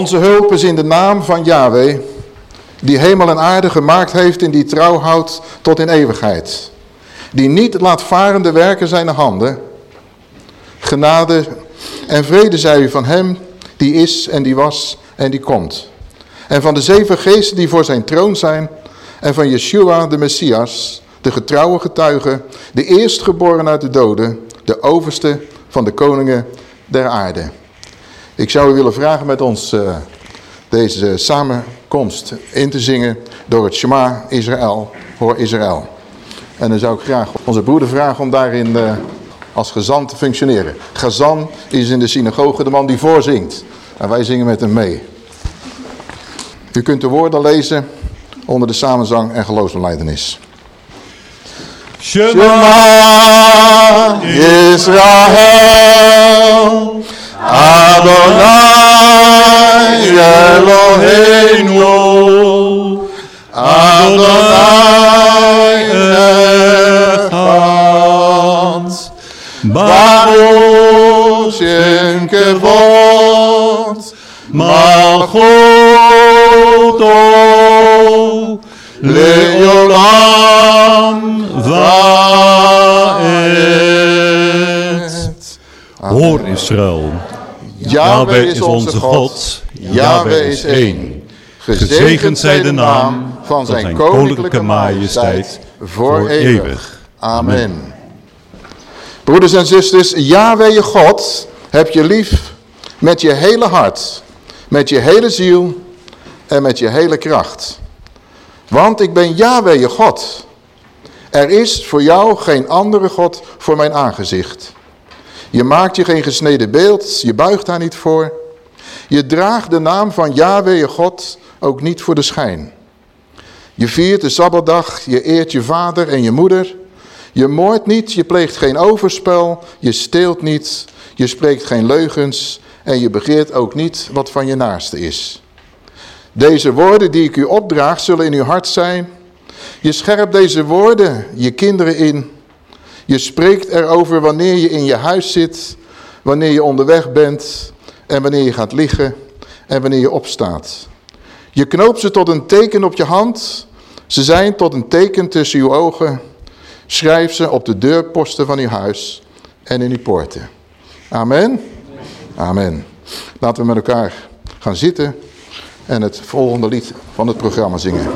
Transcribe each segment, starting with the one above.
Onze hulp is in de naam van Yahweh, die hemel en aarde gemaakt heeft en die trouw houdt tot in eeuwigheid. Die niet laat varen de werken zijn handen. Genade en vrede zij u van hem die is en die was en die komt. En van de zeven geesten die voor zijn troon zijn en van Yeshua de Messias, de getrouwe getuige, de eerstgeboren uit de doden, de overste van de koningen der aarde. Ik zou u willen vragen met ons uh, deze samenkomst in te zingen door het Shema Israël, hoor Israël. En dan zou ik graag onze broeder vragen om daarin uh, als gezant te functioneren. Gazan is in de synagoge de man die voorzingt. En wij zingen met hem mee. U kunt de woorden lezen onder de samenzang en geloofsbeleidenis. Shema Israël, Adonai Eloheinu, Adonai Echad, Baruch Shem Kevod, Malchuto, Leolam Vaet. Hoor Israël, Yahweh is onze God, Yahweh is één. Gezegend zij de naam van zijn koninklijke majesteit voor eeuwig. Amen. Broeders en zusters, Yahweh je God heb je lief met je hele hart, met je hele ziel en met je hele kracht. Want ik ben Yahweh je God. Er is voor jou geen andere God voor mijn aangezicht. Je maakt je geen gesneden beeld, je buigt daar niet voor. Je draagt de naam van Yahweh je God ook niet voor de schijn. Je viert de Sabbatdag, je eert je vader en je moeder. Je moordt niet, je pleegt geen overspel, je steelt niet, je spreekt geen leugens en je begeert ook niet wat van je naaste is. Deze woorden die ik u opdraag zullen in uw hart zijn. Je scherpt deze woorden je kinderen in. Je spreekt erover wanneer je in je huis zit, wanneer je onderweg bent en wanneer je gaat liggen en wanneer je opstaat. Je knoopt ze tot een teken op je hand. Ze zijn tot een teken tussen uw ogen. Schrijf ze op de deurposten van uw huis en in uw poorten. Amen. Amen. Laten we met elkaar gaan zitten en het volgende lied van het programma zingen.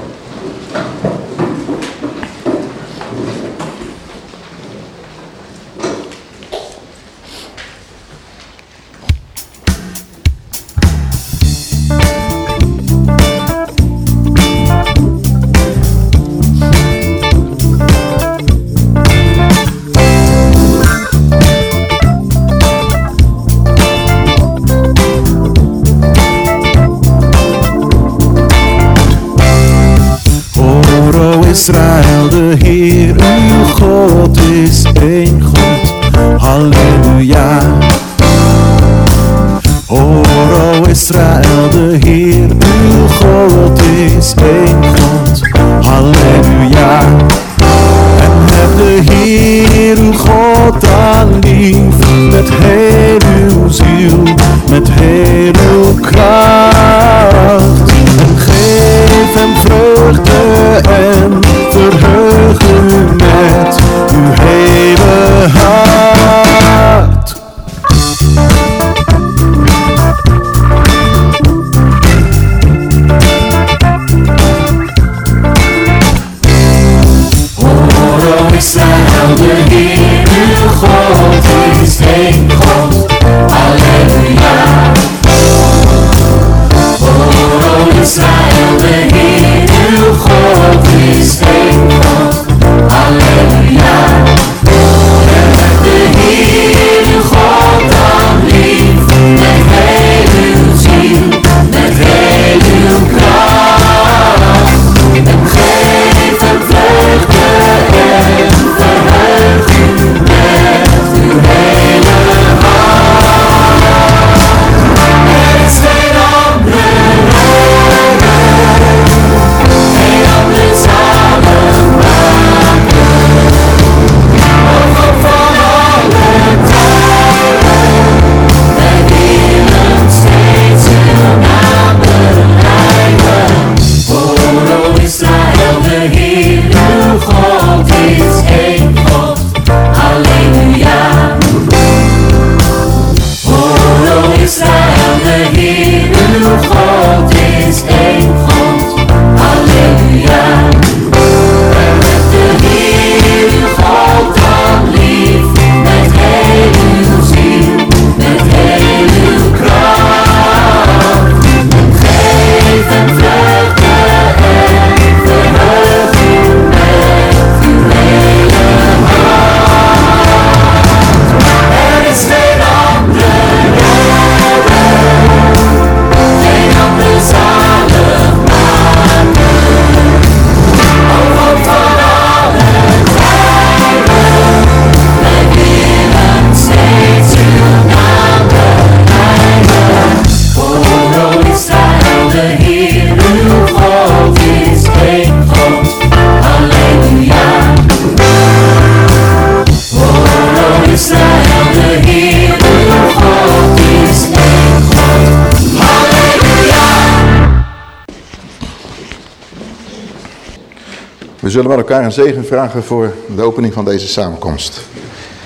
Zullen met elkaar een zegen vragen voor de opening van deze samenkomst.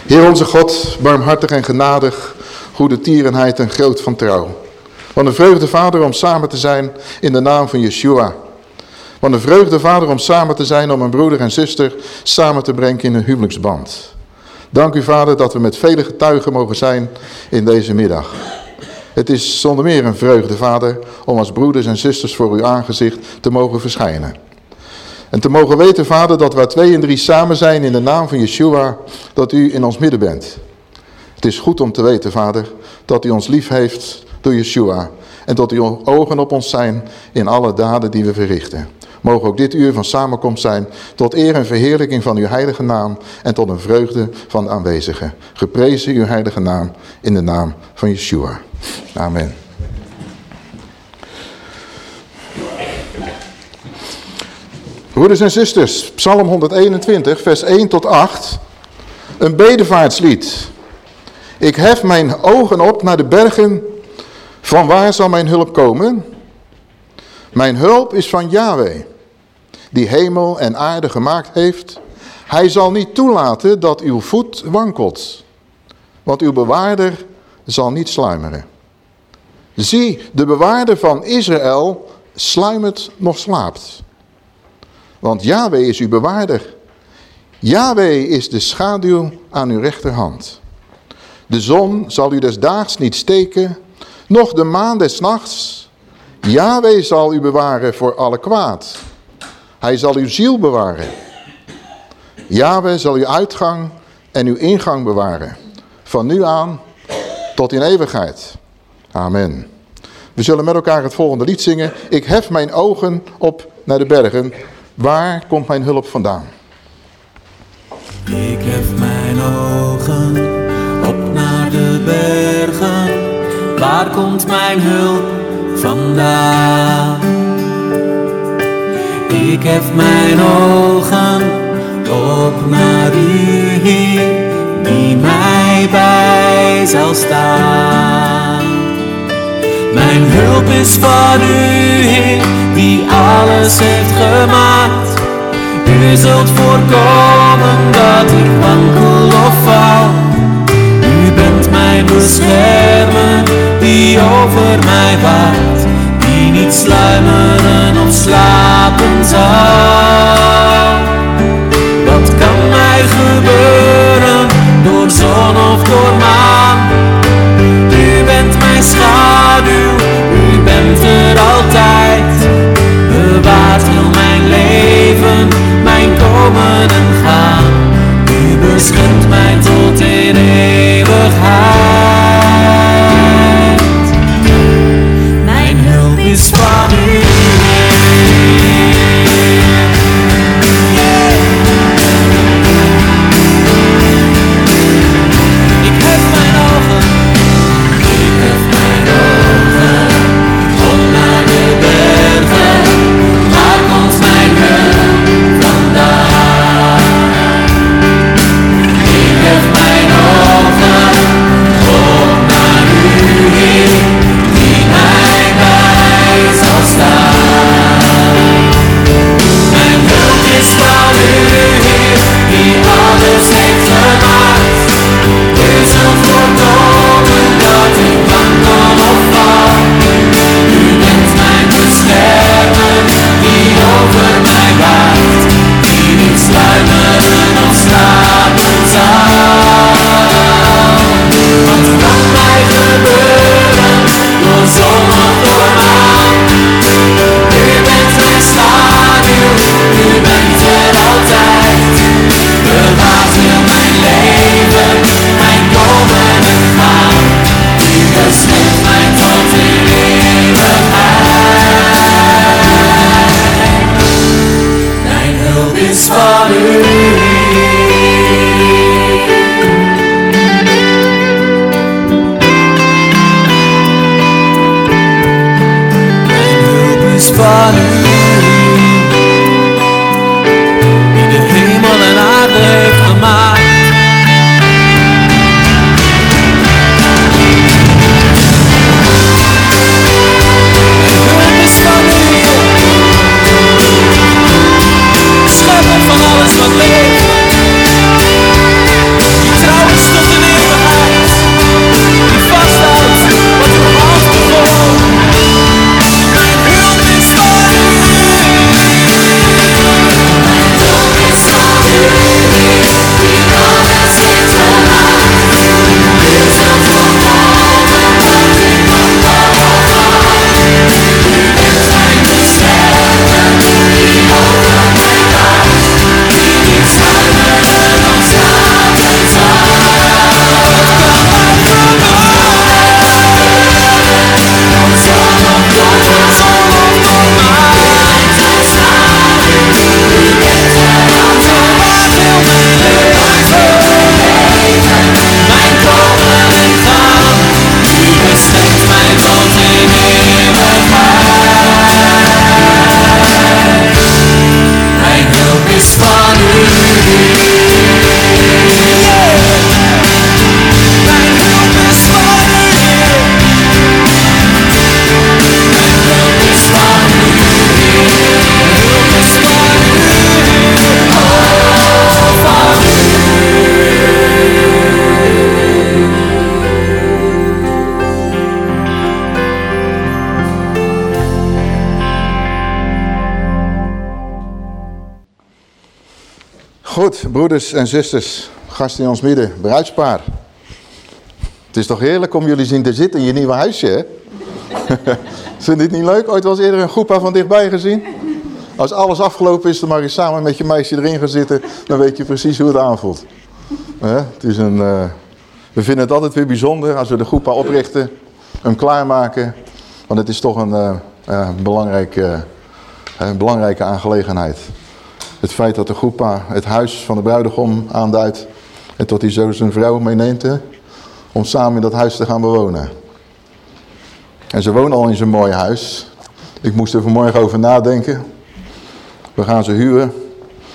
Heer onze God, barmhartig en genadig, goede tierenheid en groot van trouw. Wat een vreugde, Vader, om samen te zijn in de naam van Yeshua. Wat een vreugde, Vader, om samen te zijn, om een broeder en zuster samen te brengen in een huwelijksband. Dank u, Vader, dat we met vele getuigen mogen zijn in deze middag. Het is zonder meer een vreugde, Vader, om als broeders en zusters voor uw aangezicht te mogen verschijnen. En te mogen weten, Vader, dat waar twee en drie samen zijn in de naam van Yeshua, dat u in ons midden bent. Het is goed om te weten, Vader, dat u ons lief heeft door Yeshua. En dat uw ogen op ons zijn in alle daden die we verrichten. Mogen ook dit uur van samenkomst zijn tot eer en verheerlijking van uw heilige naam en tot een vreugde van de aanwezigen. Geprezen uw heilige naam in de naam van Yeshua. Amen. Broeders en zusters, Psalm 121, vers 1 tot 8. Een bedevaartslied. Ik hef mijn ogen op naar de bergen. Van waar zal mijn hulp komen? Mijn hulp is van Yahweh, die hemel en aarde gemaakt heeft. Hij zal niet toelaten dat uw voet wankelt, want uw bewaarder zal niet sluimeren. Zie, de bewaarder van Israël sluimert nog slaapt. Want Yahweh is uw bewaarder. Yahweh is de schaduw aan uw rechterhand. De zon zal u des daags niet steken, noch de maan des nachts. Yahweh zal u bewaren voor alle kwaad. Hij zal uw ziel bewaren. Yahweh zal uw uitgang en uw ingang bewaren. Van nu aan tot in eeuwigheid. Amen. We zullen met elkaar het volgende lied zingen. Ik hef mijn ogen op naar de bergen. Waar komt mijn hulp vandaan? Ik hef mijn ogen op naar de bergen. Waar komt mijn hulp vandaan? Ik hef mijn ogen op naar u, Heer, die mij bij zal staan. Mijn hulp is van u, die alles heeft gemaakt. U zult voorkomen dat ik wankel of val. U bent mijn beschermer, die over mij waakt, die niet sluimeren of slapen zal. Wat kan mij gebeuren, door zon of door maan? Mijn komen en gaan. U beschermt mij tot in eeuwigheid. Broeders en zusters, gasten in ons midden, bruidspaar. Het is toch heerlijk om jullie zien te zitten in je nieuwe huisje, hè? Vind dit niet leuk? Ooit eens eerder een groep van dichtbij gezien? Als alles afgelopen is, dan mag je samen met je meisje erin gaan zitten. Dan weet je precies hoe het aanvoelt. Het is een, uh, we vinden het altijd weer bijzonder als we de groepa oprichten. Hem klaarmaken. Want het is toch een, uh, een belangrijke aangelegenheid. Het feit dat de groepa het huis van de bruidegom aanduidt. En tot hij zo zijn vrouw meeneemt. Hè, om samen in dat huis te gaan bewonen. En ze wonen al in zo'n mooi huis. Ik moest er vanmorgen over nadenken. We gaan ze huren.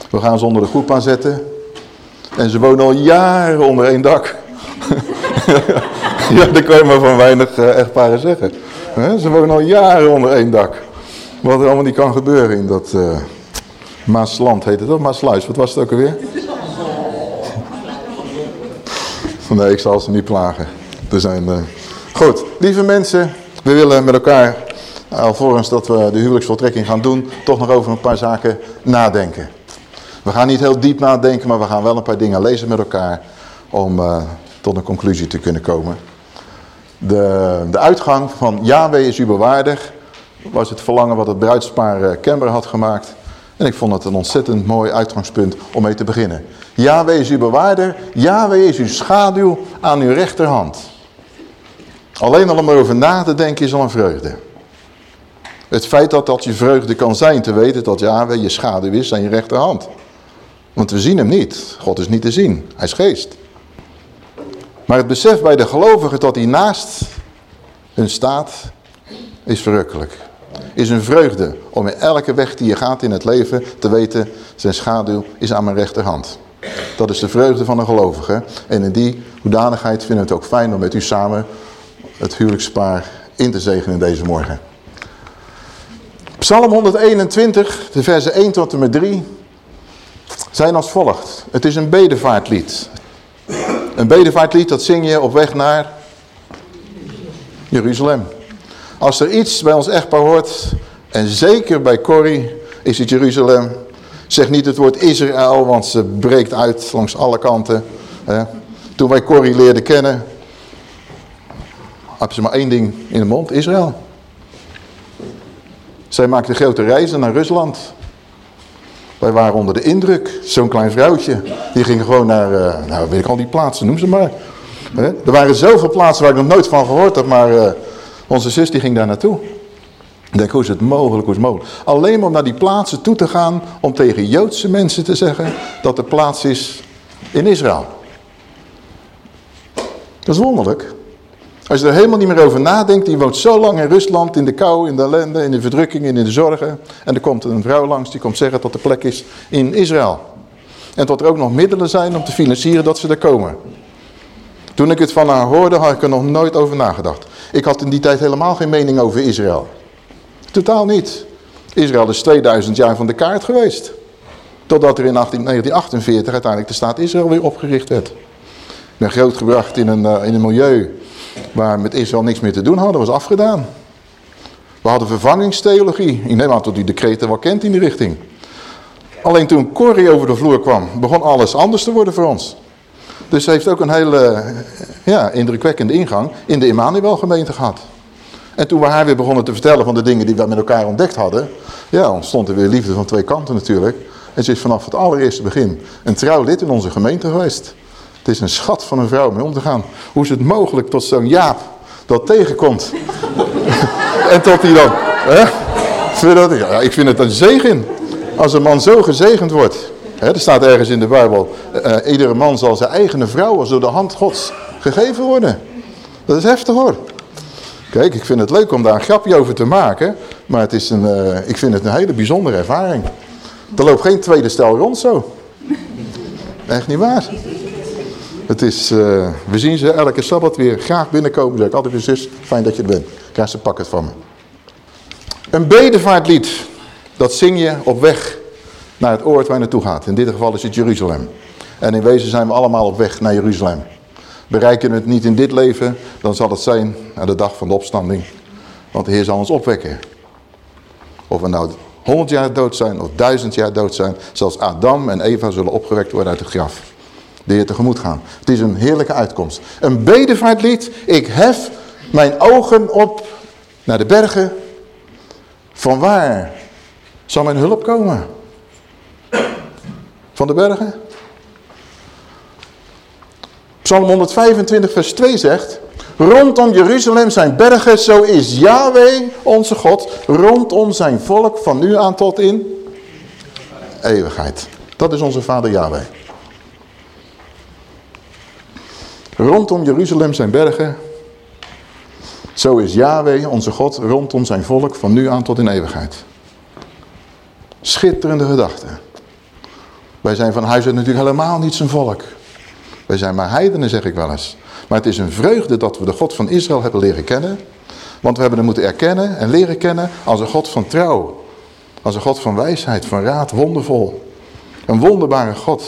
We gaan ze onder de groep aanzetten. En ze wonen al jaren onder één dak. ja, dat kan je maar van weinig uh, echtparen zeggen. Ze wonen al jaren onder één dak. Wat er allemaal niet kan gebeuren in dat uh, Maasland heet het toch? Maasluis, wat was het ook alweer? Nee, ik zal ze niet plagen. Er zijn, uh... Goed, lieve mensen, we willen met elkaar, alvorens dat we de huwelijksvoltrekking gaan doen, toch nog over een paar zaken nadenken. We gaan niet heel diep nadenken, maar we gaan wel een paar dingen lezen met elkaar om uh, tot een conclusie te kunnen komen. De, de uitgang van Yahweh is u bewaardig was het verlangen wat het bruidspaar uh, kenbaar had gemaakt. En ik vond het een ontzettend mooi uitgangspunt om mee te beginnen. Yahweh is uw bewaarder, Yahweh is uw schaduw aan uw rechterhand. Alleen al om erover na te denken is al een vreugde. Het feit dat dat je vreugde kan zijn, te weten dat Yahweh je schaduw is aan je rechterhand. Want we zien hem niet. God is niet te zien. Hij is geest. Maar het besef bij de gelovigen dat hij naast hun staat, is verrukkelijk. Is een vreugde om in elke weg die je gaat in het leven te weten, zijn schaduw is aan mijn rechterhand. Dat is de vreugde van een gelovige. En in die hoedanigheid vinden we het ook fijn om met u samen het huwelijkspaar in te zegenen deze morgen. Psalm 121, de versen 1 tot en met 3, zijn als volgt. Het is een bedevaartlied. Een bedevaartlied, dat zing je op weg naar Jeruzalem. Als er iets bij ons echtpaar hoort, en zeker bij Corrie, is het Jeruzalem. Zeg niet het woord Israël, want ze breekt uit langs alle kanten. Toen wij Corrie leerden kennen, had ze maar één ding in de mond, Israël. Zij maakte grote reizen naar Rusland. Wij waren onder de indruk. Zo'n klein vrouwtje. Die ging gewoon naar, uh, nou weet ik al die plaatsen, noem ze maar. Er waren zoveel plaatsen waar ik nog nooit van gehoord heb, maar uh, onze zus die ging daar naartoe. Ik denk, hoe is het mogelijk, hoe is het mogelijk? Alleen om naar die plaatsen toe te gaan, om tegen Joodse mensen te zeggen dat er plaats is in Israël. Dat is wonderlijk. Als je er helemaal niet meer over nadenkt, die woont zo lang in Rusland, in de kou, in de ellende, in de verdrukking, in de zorgen. En er komt een vrouw langs die komt zeggen dat er plek is in Israël. En dat er ook nog middelen zijn om te financieren dat ze er komen. Toen ik het van haar hoorde, had ik er nog nooit over nagedacht. Ik had in die tijd helemaal geen mening over Israël. Totaal niet. Israël is 2000 jaar van de kaart geweest. Totdat er in 1948 uiteindelijk de staat Israël weer opgericht werd. Ik ben grootgebracht in een, uh, in een milieu waar met Israël niks meer te doen hadden, was afgedaan. We hadden vervangingstheologie. Ik neem aan dat u decreten wel kent in die richting. Alleen toen Corrie over de vloer kwam, begon alles anders te worden voor ons. Dus ze heeft ook een hele ja, indrukwekkende ingang in de Emmanuel gemeente gehad. En toen we haar weer begonnen te vertellen van de dingen die we met elkaar ontdekt hadden, ja, ontstond er weer liefde van twee kanten natuurlijk. En ze is vanaf het allereerste begin een trouw lid in onze gemeente geweest. Het is een schat van een vrouw mee om te gaan. Hoe is het mogelijk tot zo'n Jaap dat tegenkomt? en tot die dan... Hè? Ja, ik vind het een zegen. Als een man zo gezegend wordt. Er staat ergens in de Bijbel. Uh, iedere man zal zijn eigen vrouw als door de hand gods gegeven worden. Dat is heftig hoor. Kijk, ik vind het leuk om daar een grapje over te maken. Maar het is een, uh, ik vind het een hele bijzondere ervaring. Er loopt geen tweede stel rond zo. Echt niet waar. Het is, we zien ze elke Sabbat weer graag binnenkomen. Zeg ik altijd weer zus, fijn dat je er bent. Krijg ze pak het van me. Een bedevaartlied, dat zing je op weg naar het oord waar je naartoe gaat. In dit geval is het Jeruzalem. En in wezen zijn we allemaal op weg naar Jeruzalem. Bereiken we het niet in dit leven, dan zal het zijn naar de dag van de opstanding. Want de Heer zal ons opwekken. Of we nou honderd jaar dood zijn of duizend jaar dood zijn. Zelfs Adam en Eva zullen opgewekt worden uit het graf. De Heer tegemoet gaan. Het is een heerlijke uitkomst. Een bedevaartlied. Ik hef mijn ogen op naar de bergen. Van waar zal mijn hulp komen? De bergen? Psalm 125 vers 2 zegt... Rondom Jeruzalem zijn bergen, zo is Yahweh, onze God, rondom zijn volk van nu aan tot in eeuwigheid. Dat is onze vader Yahweh. Rondom Jeruzalem zijn bergen, zo is Yahweh, onze God, rondom zijn volk van nu aan tot in eeuwigheid. Schitterende gedachte. Wij zijn van huis uit natuurlijk helemaal niet zijn volk. Wij zijn maar heidenen, zeg ik wel eens. Maar het is een vreugde dat we de God van Israël hebben leren kennen. Want we hebben hem moeten erkennen en leren kennen als een God van trouw. Als een God van wijsheid, van raad, wondervol. Een wonderbare God.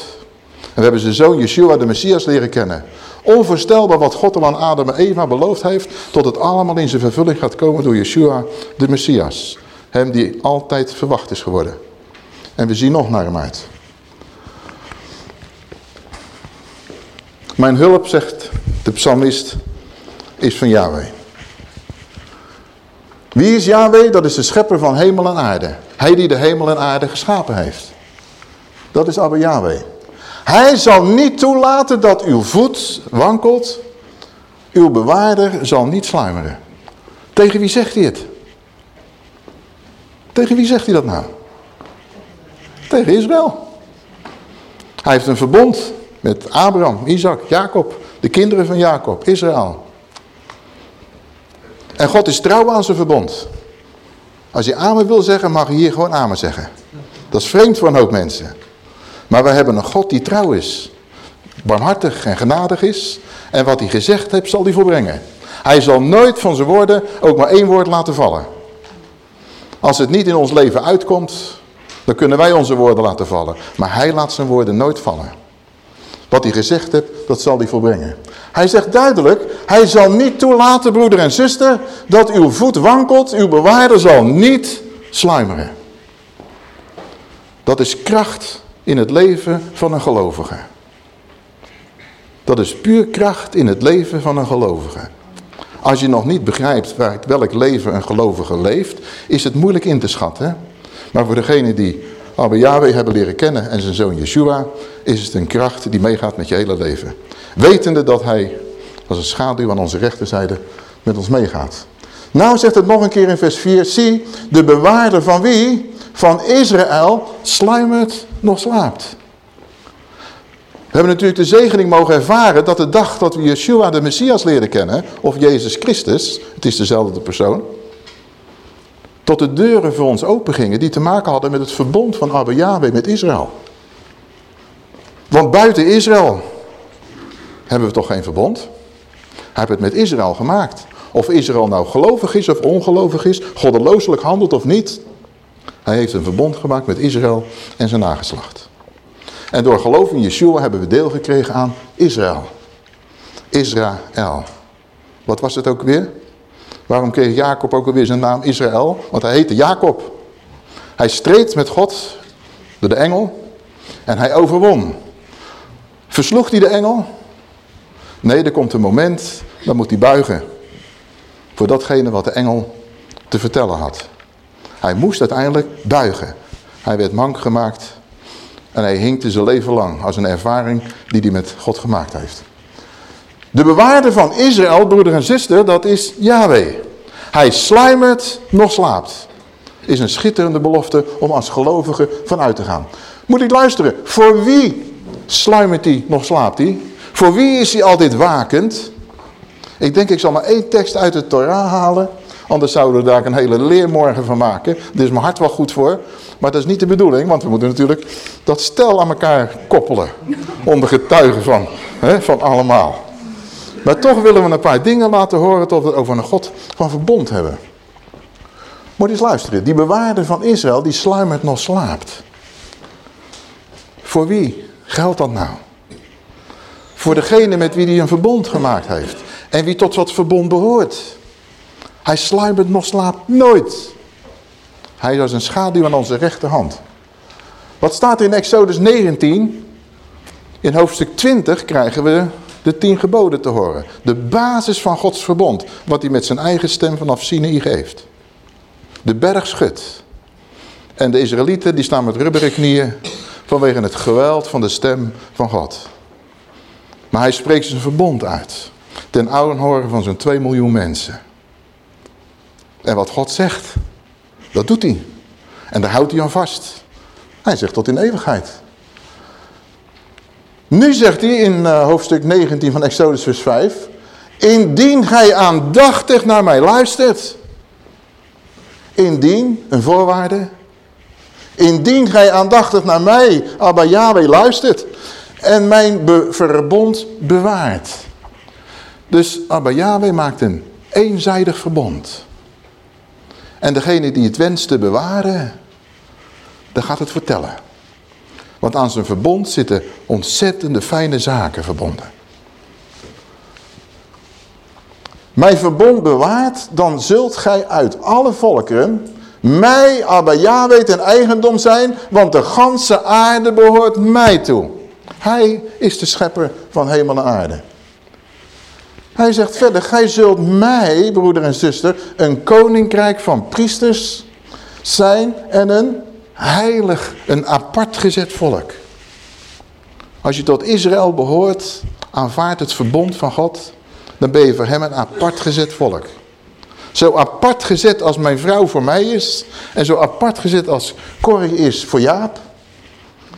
En we hebben zijn zoon Yeshua de Messias leren kennen. Onvoorstelbaar wat God hem aan Adam en Eva beloofd heeft. Tot het allemaal in zijn vervulling gaat komen door Yeshua de Messias. Hem die altijd verwacht is geworden. En we zien nog naar hem uit. Mijn hulp, zegt de psalmist, is van Yahweh. Wie is Yahweh? Dat is de schepper van hemel en aarde. Hij die de hemel en aarde geschapen heeft. Dat is Abba Yahweh. Hij zal niet toelaten dat uw voet wankelt. Uw bewaarder zal niet sluimeren. Tegen wie zegt hij het? Tegen wie zegt hij dat nou? Tegen Israël. Hij heeft een verbond met Abraham, Isaac, Jacob. De kinderen van Jacob, Israël. En God is trouw aan zijn verbond. Als je amen wil zeggen, mag je hier gewoon amen zeggen. Dat is vreemd voor een hoop mensen. Maar we hebben een God die trouw is. Barmhartig en genadig is. En wat hij gezegd heeft, zal hij volbrengen. Hij zal nooit van zijn woorden ook maar één woord laten vallen. Als het niet in ons leven uitkomt, dan kunnen wij onze woorden laten vallen. Maar hij laat zijn woorden nooit vallen. Wat hij gezegd heeft, dat zal hij volbrengen. Hij zegt duidelijk, hij zal niet toelaten, broeder en zuster, dat uw voet wankelt. Uw bewaarder zal niet sluimeren. Dat is kracht in het leven van een gelovige. Dat is puur kracht in het leven van een gelovige. Als je nog niet begrijpt welk leven een gelovige leeft, is het moeilijk in te schatten. Maar voor degene die Abba Yahweh hebben leren kennen en zijn zoon Yeshua, is het een kracht die meegaat met je hele leven. Wetende dat hij als een schaduw aan onze rechterzijde met ons meegaat. Nou zegt het nog een keer in vers 4. Zie, de bewaarder van wie? Van Israël sluimert nog slaapt. We hebben natuurlijk de zegening mogen ervaren dat de dag dat we Yeshua de Messias leren kennen, of Jezus Christus, het is dezelfde persoon, tot de deuren voor ons opengingen die te maken hadden met het verbond van Abba Yahweh met Israël. Want buiten Israël hebben we toch geen verbond? Hij heeft het met Israël gemaakt. Of Israël nou gelovig is of ongelovig is, goddelooselijk handelt of niet. Hij heeft een verbond gemaakt met Israël en zijn nageslacht. En door geloof in Yeshua hebben we deel gekregen aan Israël. Israël. Wat was het ook weer? Waarom kreeg Jacob ook alweer zijn naam Israël? Want hij heette Jacob. Hij streed met God door de engel en hij overwon. Versloeg hij de engel? Nee, er komt een moment, dan moet hij buigen. Voor datgene wat de engel te vertellen had. Hij moest uiteindelijk buigen. Hij werd mank gemaakt en hij hinkte zijn leven lang als een ervaring die hij met God gemaakt heeft. De bewaarder van Israël, broeder en zuster, dat is Yahweh. Hij sluimert, nog slaapt. Is een schitterende belofte om als gelovige vanuit te gaan. Moet ik luisteren, voor wie sluimert hij, nog slaapt hij? Voor wie is hij altijd wakend? Ik denk ik zal maar één tekst uit de Torah halen. Anders zouden we daar een hele leermorgen van maken. Daar is mijn hart wel goed voor. Maar dat is niet de bedoeling. Want we moeten natuurlijk dat stel aan elkaar koppelen. Onder getuigen van, hè, van allemaal. Maar toch willen we een paar dingen laten horen tot we het over een God van verbond hebben. Moet eens luisteren. Die bewaarder van Israël, die sluimert nog slaapt. Voor wie geldt dat nou? Voor degene met wie hij een verbond gemaakt heeft. En wie tot wat verbond behoort. Hij sluimert nog slaapt nooit. Hij was een schaduw aan onze rechterhand. Wat staat in Exodus 19? In hoofdstuk 20 krijgen we de tien geboden te horen. De basis van Gods verbond. Wat hij met zijn eigen stem vanaf Sinai geeft. De berg schudt. En de Israëlieten die staan met rubberen knieën vanwege het geweld van de stem van God. Maar hij spreekt zijn verbond uit. Ten horen van zo'n 2 miljoen mensen. En wat God zegt, dat doet hij. En daar houdt hij aan vast. Hij zegt tot in eeuwigheid. Nu zegt hij in uh, hoofdstuk 19 van Exodus vers 5. Indien gij aandachtig naar mij luistert. Indien, een voorwaarde. Indien gij aandachtig naar mij, Abba Yahweh, luistert. En mijn verbond bewaart. Dus Abba Yahweh maakt een eenzijdig verbond. En degene die het wenst te bewaren, daar gaat het vertellen. Want aan zijn verbond zitten ontzettende fijne zaken verbonden. Mijn verbond bewaart, dan zult gij uit alle volkeren mij, Abba Yahweh, ten eigendom zijn, want de ganse aarde behoort mij toe. Hij is de schepper van hemel en aarde. Hij zegt verder, gij zult mij, broeder en zuster, een koninkrijk van priesters zijn en een heilig, een apart gezet volk. Als je tot Israël behoort, aanvaardt het verbond van God, dan ben je voor hem een apart gezet volk. Zo apart gezet als mijn vrouw voor mij is, en zo apart gezet als Corrie is voor Jaap,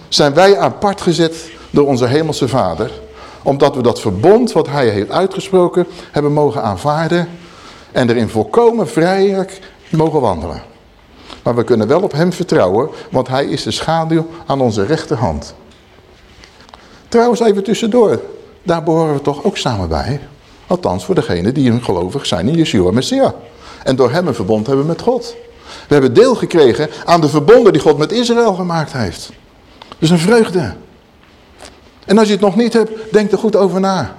zijn wij apart gezet door onze hemelse vader, omdat we dat verbond wat hij heeft uitgesproken, hebben mogen aanvaarden en erin volkomen vrijelijk mogen wandelen. Maar we kunnen wel op hem vertrouwen, want hij is de schaduw aan onze rechterhand. Trouwens even tussendoor, daar behoren we toch ook samen bij. Althans voor degenen die een gelovig zijn in Yeshua Messiah. En door hem een verbond hebben met God. We hebben deel gekregen aan de verbonden die God met Israël gemaakt heeft. Dus een vreugde. En als je het nog niet hebt, denk er goed over na.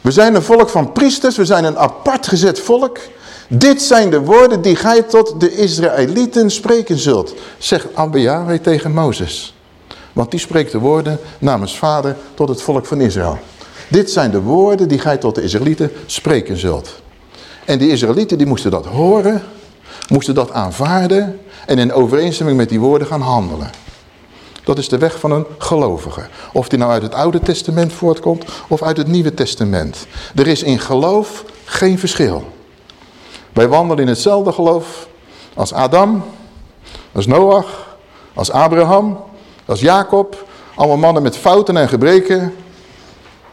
We zijn een volk van priesters, we zijn een apart gezet volk. Dit zijn de woorden die gij tot de Israëlieten spreken zult, zegt Abba tegen Mozes. Want die spreekt de woorden namens vader tot het volk van Israël. Dit zijn de woorden die gij tot de Israëlieten spreken zult. En die Israëlieten die moesten dat horen, moesten dat aanvaarden en in overeenstemming met die woorden gaan handelen. Dat is de weg van een gelovige. Of die nou uit het Oude Testament voortkomt of uit het Nieuwe Testament. Er is in geloof geen verschil. Wij wandelen in hetzelfde geloof als Adam, als Noach, als Abraham, als Jacob. Allemaal mannen met fouten en gebreken.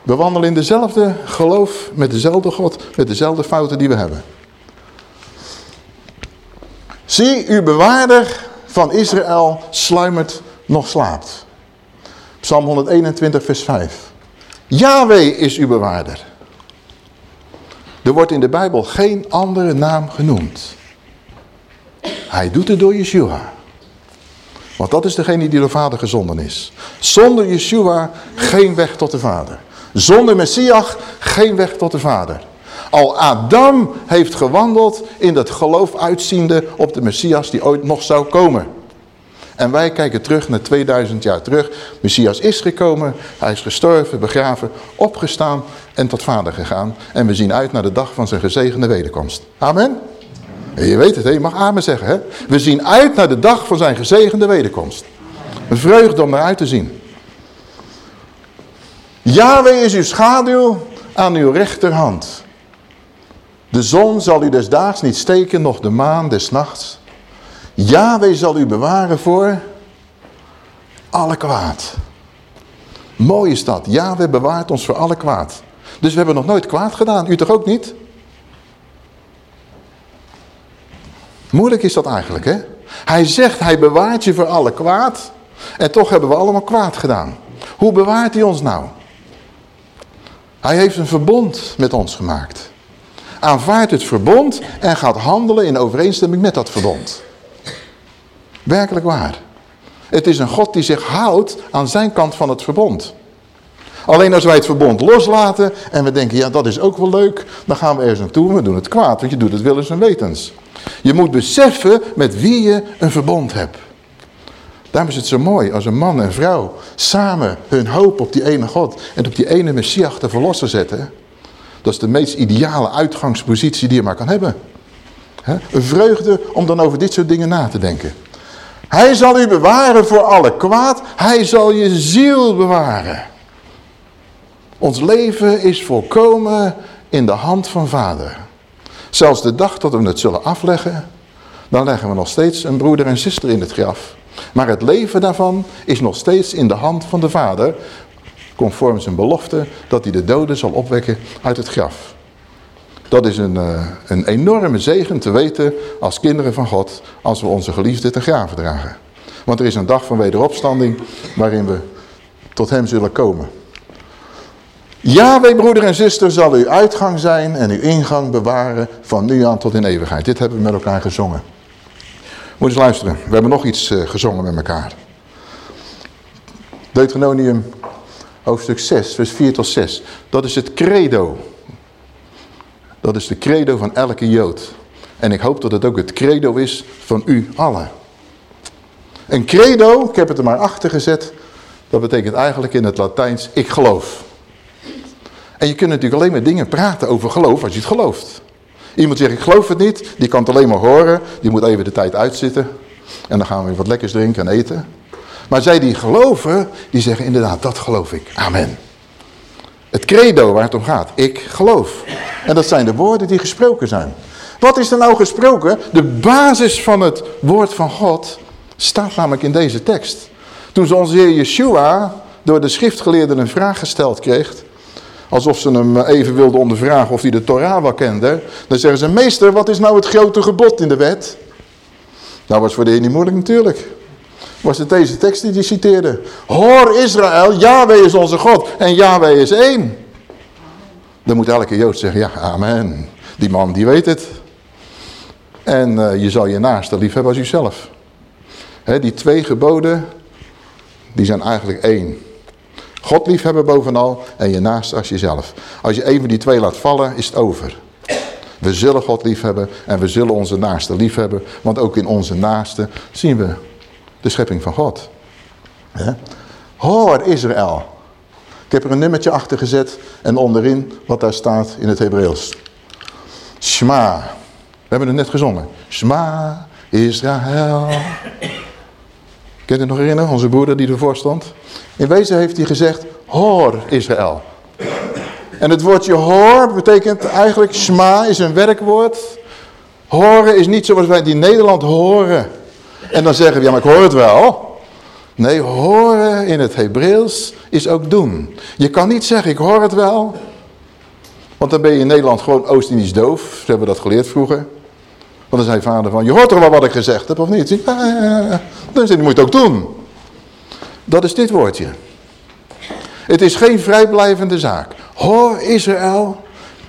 We wandelen in dezelfde geloof met dezelfde God, met dezelfde fouten die we hebben. Zie, uw bewaarder van Israël sluimert nog slaapt. Psalm 121 vers 5. Yahweh is uw bewaarder. Er wordt in de Bijbel geen andere naam genoemd. Hij doet het door Yeshua. Want dat is degene die door vader gezonden is. Zonder Yeshua geen weg tot de vader. Zonder Messias geen weg tot de vader. Al Adam heeft gewandeld in dat geloof uitziende op de Messias die ooit nog zou komen. En wij kijken terug naar 2000 jaar terug. Messias is gekomen, hij is gestorven, begraven, opgestaan en tot vader gegaan. En we zien uit naar de dag van zijn gezegende wederkomst. Amen? En je weet het, hè? je mag amen zeggen. Hè? We zien uit naar de dag van zijn gezegende wederkomst. Een vreugde om naar uit te zien. Yahweh is uw schaduw aan uw rechterhand. De zon zal u des daags niet steken, nog de maan des nachts. Yahweh zal u bewaren voor alle kwaad. Mooi is dat. Yahweh bewaart ons voor alle kwaad. Dus we hebben nog nooit kwaad gedaan. U toch ook niet? Moeilijk is dat eigenlijk, hè? Hij zegt, hij bewaart je voor alle kwaad. En toch hebben we allemaal kwaad gedaan. Hoe bewaart hij ons nou? Hij heeft een verbond met ons gemaakt. Aanvaardt het verbond en gaat handelen in overeenstemming met dat verbond. Werkelijk waar. Het is een God die zich houdt aan zijn kant van het verbond. Alleen als wij het verbond loslaten en we denken, ja dat is ook wel leuk, dan gaan we ergens naartoe en we doen het kwaad, want je doet het willens en wetens. Je moet beseffen met wie je een verbond hebt. Daarom is het zo mooi als een man en vrouw samen hun hoop op die ene God en op die ene Messias te verlossen zetten. Dat is de meest ideale uitgangspositie die je maar kan hebben. Een vreugde om dan over dit soort dingen na te denken. Hij zal u bewaren voor alle kwaad. Hij zal je ziel bewaren. Ons leven is volkomen in de hand van vader. Zelfs de dag dat we het zullen afleggen, dan leggen we nog steeds een broeder en zuster in het graf. Maar het leven daarvan is nog steeds in de hand van de vader, conform zijn belofte dat hij de doden zal opwekken uit het graf. Dat is een, uh, een enorme zegen te weten als kinderen van God, als we onze geliefde te graven dragen. Want er is een dag van wederopstanding waarin we tot hem zullen komen. Yahweh, broeder en zuster, zal uw uitgang zijn en uw ingang bewaren van nu aan tot in eeuwigheid. Dit hebben we met elkaar gezongen. Moet eens luisteren, we hebben nog iets uh, gezongen met elkaar. Deuteronomium hoofdstuk 6, vers 4 tot 6. Dat is het credo. Dat is de credo van elke Jood. En ik hoop dat het ook het credo is van u allen. Een credo, ik heb het er maar achter gezet, dat betekent eigenlijk in het Latijns ik geloof. En je kunt natuurlijk alleen maar dingen praten over geloof als je het gelooft. Iemand zegt ik geloof het niet, die kan het alleen maar horen, die moet even de tijd uitzitten. En dan gaan we weer wat lekkers drinken en eten. Maar zij die geloven, die zeggen inderdaad, dat geloof ik. Amen. Het credo waar het om gaat, ik geloof. En dat zijn de woorden die gesproken zijn. Wat is er nou gesproken? De basis van het woord van God staat namelijk in deze tekst. Toen ze onze Heer Yeshua door de schriftgeleerden een vraag gesteld kreeg... alsof ze hem even wilden ondervragen of hij de Torah wel kende... dan zeggen ze, meester, wat is nou het grote gebod in de wet? Nou was voor de Heer niet moeilijk natuurlijk. Was het deze tekst die hij citeerde. Hoor Israël, Yahweh is onze God en Yahweh is één. Dan moet elke Jood zeggen, ja, amen. Die man die weet het. En uh, je zal je naaste lief hebben als jezelf. He, die twee geboden, die zijn eigenlijk één. God liefhebben bovenal en je naaste als jezelf. Als je een van die twee laat vallen, is het over. We zullen God liefhebben en we zullen onze naaste liefhebben. Want ook in onze naaste zien we de schepping van God. Hoor Israël. Ik heb er een nummertje achter gezet en onderin wat daar staat in het Hebreeuws. Shma. We hebben het net gezongen. Shma Israël. Kun je het nog herinneren? Onze broeder die ervoor stond. In wezen heeft hij gezegd, hoor Israël. En het woordje hoor betekent eigenlijk, Shma is een werkwoord. Horen is niet zoals wij in Nederland horen. En dan zeggen we, ja maar ik hoor het wel. Nee, horen in het Hebreeuws is ook doen. Je kan niet zeggen, ik hoor het wel. Want dan ben je in Nederland gewoon Oost-Indisch doof. Ze hebben dat geleerd vroeger. Want dan zei vader van, je hoort toch wel wat ik gezegd heb of niet? Dan hij, moet je het ook doen. Dat is dit woordje. Het is geen vrijblijvende zaak. Hoor Israël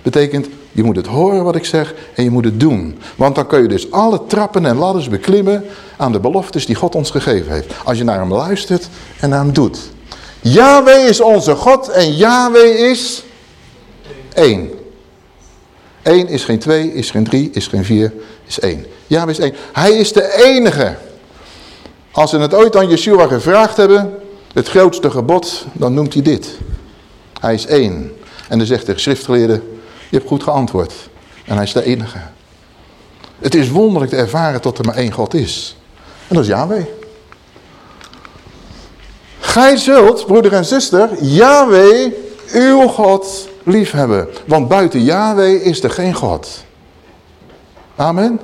betekent, je moet het horen wat ik zeg en je moet het doen. Want dan kun je dus alle trappen en ladders beklimmen aan de beloftes die God ons gegeven heeft. Als je naar hem luistert en naar hem doet. Yahweh is onze God en Yahweh is één. Eén is geen twee, is geen drie, is geen vier, is één. Yahweh is één. Hij is de enige. Als ze het ooit aan Yeshua gevraagd hebben, het grootste gebod, dan noemt hij dit. Hij is één. En dan zegt de schriftgeleerde, je hebt goed geantwoord. En hij is de enige. Het is wonderlijk te ervaren dat er maar één God is. En dat is Yahweh. Gij zult, broeder en zuster, Yahweh, uw God, liefhebben. Want buiten Yahweh is er geen God. Amen.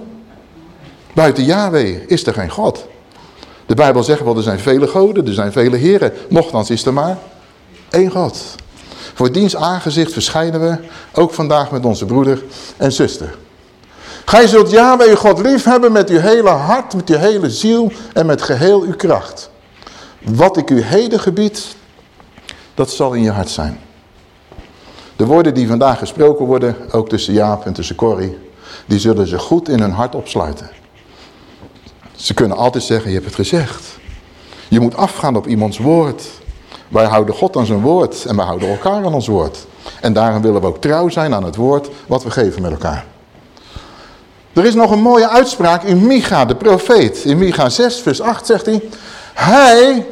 Buiten Yahweh is er geen God. De Bijbel zegt wel, er zijn vele goden, er zijn vele heren. Nochtans is er maar één God. Voor diens aangezicht verschijnen we, ook vandaag met onze broeder en zuster. Gij zult Yahweh God lief hebben met uw hele hart, met uw hele ziel en met geheel uw kracht. Wat ik u heden gebied, dat zal in je hart zijn. De woorden die vandaag gesproken worden, ook tussen Jaap en tussen Corrie, die zullen ze goed in hun hart opsluiten. Ze kunnen altijd zeggen, je hebt het gezegd. Je moet afgaan op iemands woord. Wij houden God aan zijn woord en wij houden elkaar aan ons woord. En daarom willen we ook trouw zijn aan het woord wat we geven met elkaar. Er is nog een mooie uitspraak in Micha, de profeet. In Micha 6, vers 8 zegt hij... Hij,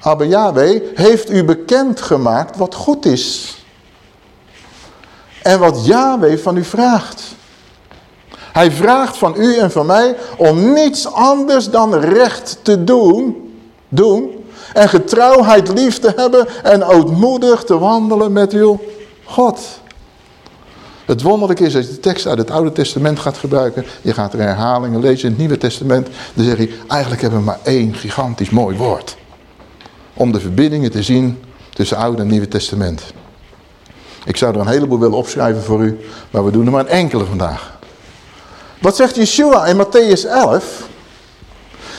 Abba Yahweh, heeft u bekendgemaakt wat goed is. En wat Yahweh van u vraagt. Hij vraagt van u en van mij om niets anders dan recht te doen. doen en getrouwheid lief te hebben en ootmoedig te wandelen met uw God. Het wonderlijke is als je de tekst uit het Oude Testament gaat gebruiken. Je gaat er herhalingen lezen in het Nieuwe Testament. Dan zeg je, eigenlijk hebben we maar één gigantisch mooi woord. Om de verbindingen te zien tussen Oude en Nieuwe Testament. Ik zou er een heleboel willen opschrijven voor u. Maar we doen er maar een enkele vandaag. Wat zegt Yeshua in Matthäus 11?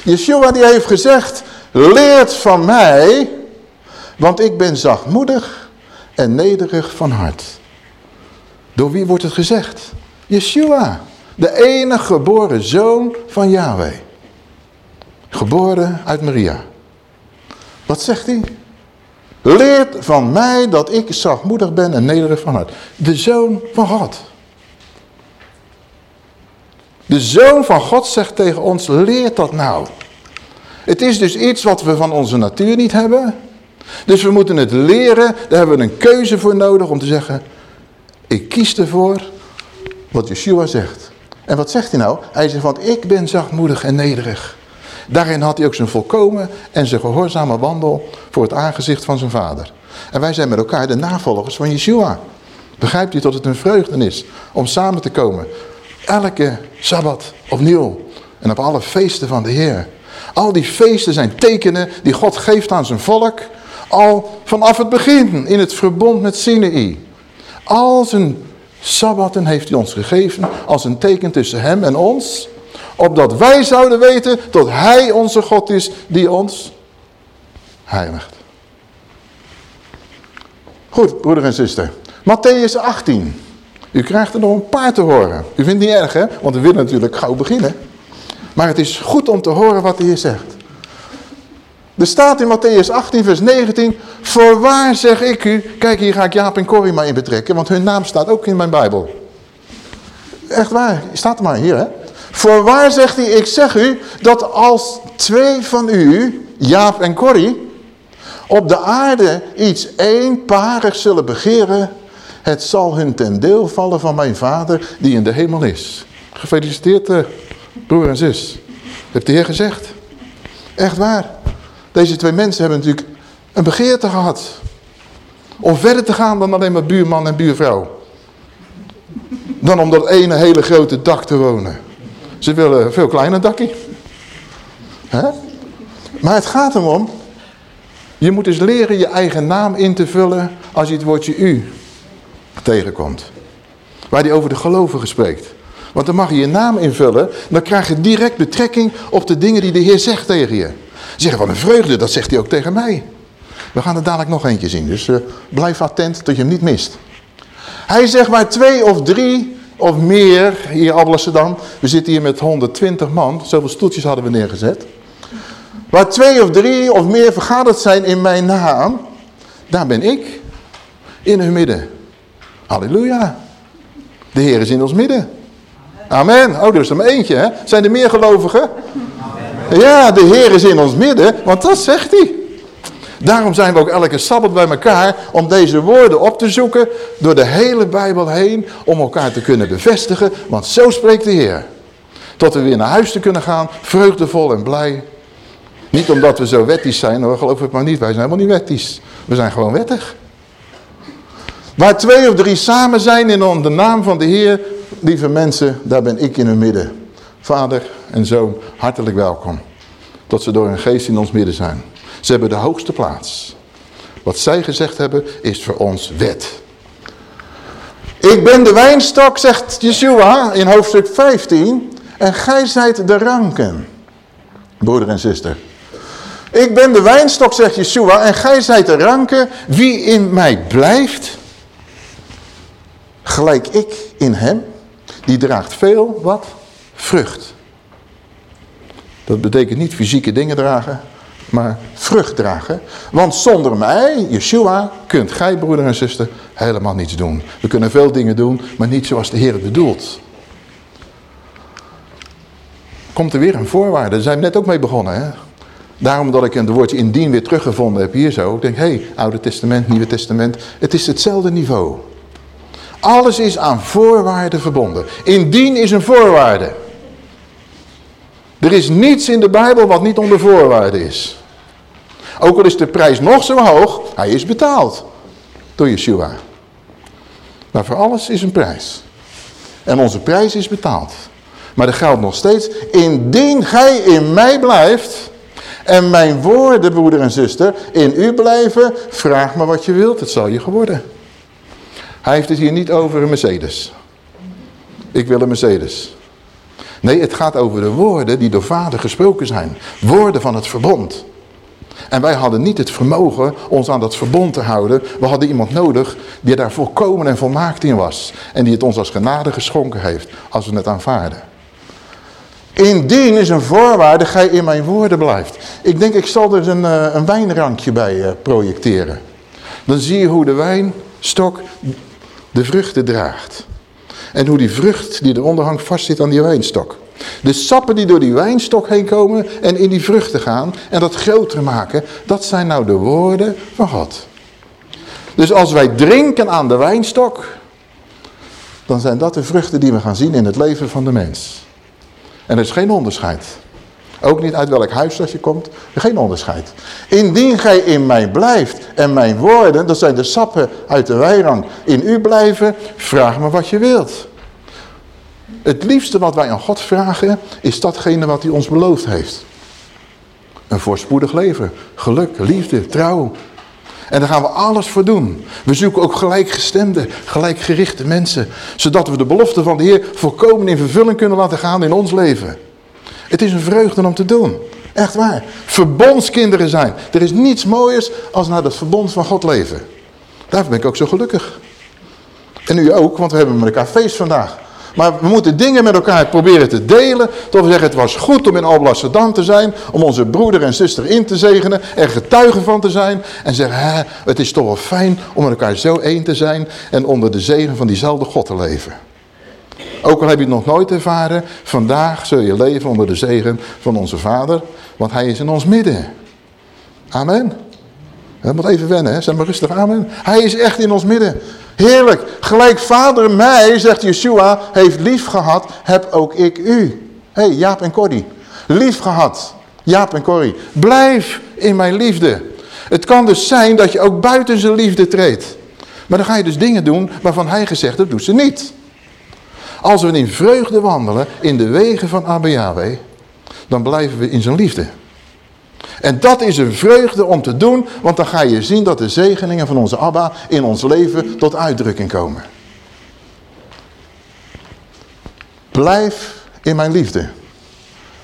Yeshua die heeft gezegd, leert van mij, want ik ben zachtmoedig en nederig van hart. Door wie wordt het gezegd? Yeshua, de enige geboren zoon van Yahweh. Geboren uit Maria. Wat zegt hij? Leert van mij dat ik zachtmoedig ben en nederig van hart. De zoon van God. De zoon van God zegt tegen ons, leert dat nou. Het is dus iets wat we van onze natuur niet hebben. Dus we moeten het leren. Daar hebben we een keuze voor nodig om te zeggen... Ik kies ervoor wat Yeshua zegt. En wat zegt hij nou? Hij zegt, want ik ben zachtmoedig en nederig. Daarin had hij ook zijn volkomen en zijn gehoorzame wandel voor het aangezicht van zijn vader. En wij zijn met elkaar de navolgers van Yeshua. Begrijpt u dat het een vreugde is om samen te komen. Elke Sabbat opnieuw. En op alle feesten van de Heer. Al die feesten zijn tekenen die God geeft aan zijn volk. Al vanaf het begin in het verbond met Sinai. Al zijn sabbatten heeft hij ons gegeven als een teken tussen hem en ons. Opdat wij zouden weten dat hij onze God is die ons heiligt. Goed, broeder en zuster. Matthäus 18. U krijgt er nog een paar te horen. U vindt het niet erg, hè? Want we willen natuurlijk gauw beginnen. Maar het is goed om te horen wat hij hier zegt. Er staat in Matthäus 18 vers 19. Voorwaar zeg ik u. Kijk hier ga ik Jaap en Corrie maar in betrekken. Want hun naam staat ook in mijn Bijbel. Echt waar. Staat er maar hier hè. Voorwaar zegt hij. Ik zeg u. Dat als twee van u. Jaap en Corrie. Op de aarde iets eenparig zullen begeren. Het zal hun ten deel vallen van mijn vader die in de hemel is. Gefeliciteerd eh, broer en zus. Heeft de Heer gezegd. Echt waar. Deze twee mensen hebben natuurlijk een begeerte gehad. Om verder te gaan dan alleen maar buurman en buurvrouw. Dan om dat ene hele grote dak te wonen. Ze willen een veel kleiner dakje. Maar het gaat erom. Je moet dus leren je eigen naam in te vullen als je het woordje u tegenkomt. Waar die over de gelovigen spreekt. Want dan mag je je naam invullen. Dan krijg je direct betrekking op de dingen die de Heer zegt tegen je. Zeggen van een vreugde, dat zegt hij ook tegen mij. We gaan er dadelijk nog eentje zien. Dus uh, blijf attent dat je hem niet mist. Hij zegt maar twee of drie of meer, hier Alblasserdam. We zitten hier met 120 man. Zoveel stoeltjes hadden we neergezet. Waar twee of drie of meer vergaderd zijn in mijn naam. Daar ben ik. In hun midden. Halleluja. De Heer is in ons midden. Amen. Oh, er is er maar eentje, hè? Zijn er meer gelovigen? Ja, de Heer is in ons midden, want dat zegt hij. Daarom zijn we ook elke Sabbat bij elkaar om deze woorden op te zoeken door de hele Bijbel heen om elkaar te kunnen bevestigen, want zo spreekt de Heer. Tot we weer naar huis te kunnen gaan, vreugdevol en blij. Niet omdat we zo wettisch zijn, hoor, geloof het maar niet. Wij zijn helemaal niet wettisch. We zijn gewoon wettig. Waar twee of drie samen zijn in de naam van de Heer, lieve mensen, daar ben ik in hun midden. Vader en Zoon, hartelijk welkom. Tot ze door hun geest in ons midden zijn. Ze hebben de hoogste plaats. Wat zij gezegd hebben is voor ons wet. Ik ben de wijnstok, zegt Yeshua in hoofdstuk 15. En gij zijt de ranken. Broeder en zuster. Ik ben de wijnstok, zegt Yeshua, en gij zijt de ranken. Wie in mij blijft, gelijk ik in hem, die draagt veel, wat? Vrucht. Dat betekent niet fysieke dingen dragen, maar vrucht dragen. Want zonder mij, Yeshua, kunt gij, broeder en zuster, helemaal niets doen. We kunnen veel dingen doen, maar niet zoals de Heer het bedoelt. komt er weer een voorwaarde. Daar zijn we net ook mee begonnen. Hè? Daarom dat ik een woordje indien weer teruggevonden heb hier zo. Ik denk, hé, hey, Oude Testament, Nieuwe Testament. Het is hetzelfde niveau. Alles is aan voorwaarden verbonden. Indien is een voorwaarde. Er is niets in de Bijbel wat niet onder voorwaarden is. Ook al is de prijs nog zo hoog, hij is betaald door Yeshua. Maar voor alles is een prijs. En onze prijs is betaald. Maar er geldt nog steeds, indien gij in mij blijft en mijn woorden, broeder en zuster, in u blijven, vraag me wat je wilt, het zal je geworden. Hij heeft het hier niet over een Mercedes. Ik wil een Mercedes. Nee, het gaat over de woorden die door vader gesproken zijn. Woorden van het verbond. En wij hadden niet het vermogen ons aan dat verbond te houden. We hadden iemand nodig die daar volkomen en volmaakt in was. En die het ons als genade geschonken heeft, als we het aanvaarden. Indien is een voorwaarde, gij in mijn woorden blijft. Ik denk, ik zal er een, eh, een wijnrankje bij eh, projecteren. Dan zie je hoe de wijnstok de vruchten draagt. En hoe die vrucht die eronder hangt vastzit aan die wijnstok. De sappen die door die wijnstok heen komen en in die vruchten gaan en dat groter maken, dat zijn nou de woorden van God. Dus als wij drinken aan de wijnstok, dan zijn dat de vruchten die we gaan zien in het leven van de mens. En er is geen onderscheid. Ook niet uit welk huis je komt. Geen onderscheid. Indien gij in mij blijft en mijn woorden, dat zijn de sappen uit de wijnrang, in u blijven, vraag me wat je wilt. Het liefste wat wij aan God vragen, is datgene wat hij ons beloofd heeft. Een voorspoedig leven, geluk, liefde, trouw. En daar gaan we alles voor doen. We zoeken ook gelijkgestemde, gelijkgerichte mensen. Zodat we de belofte van de Heer volkomen in vervulling kunnen laten gaan in ons leven. Het is een vreugde om te doen. Echt waar. Verbondskinderen zijn. Er is niets mooiers als naar het verbond van God leven. Daarvoor ben ik ook zo gelukkig. En u ook, want we hebben met elkaar feest vandaag. Maar we moeten dingen met elkaar proberen te delen. Tot we zeggen, het was goed om in Alblasserdam te zijn. Om onze broeder en zuster in te zegenen. Er getuigen van te zijn. En zeggen, het is toch wel fijn om met elkaar zo één te zijn. En onder de zegen van diezelfde God te leven. Ook al heb je het nog nooit ervaren. Vandaag zul je leven onder de zegen van onze Vader. Want hij is in ons midden. Amen. We moeten even wennen, hè? zeg maar rustig, amen. Hij is echt in ons midden. Heerlijk. Gelijk vader mij, zegt Yeshua, heeft lief gehad, heb ook ik u. Hé, hey, Jaap en Corrie. Lief gehad. Jaap en Corrie. Blijf in mijn liefde. Het kan dus zijn dat je ook buiten zijn liefde treedt. Maar dan ga je dus dingen doen waarvan hij gezegd heeft, doet ze niet. Als we in vreugde wandelen in de wegen van Abba dan blijven we in zijn liefde. En dat is een vreugde om te doen, want dan ga je zien dat de zegeningen van onze Abba in ons leven tot uitdrukking komen. Blijf in mijn liefde.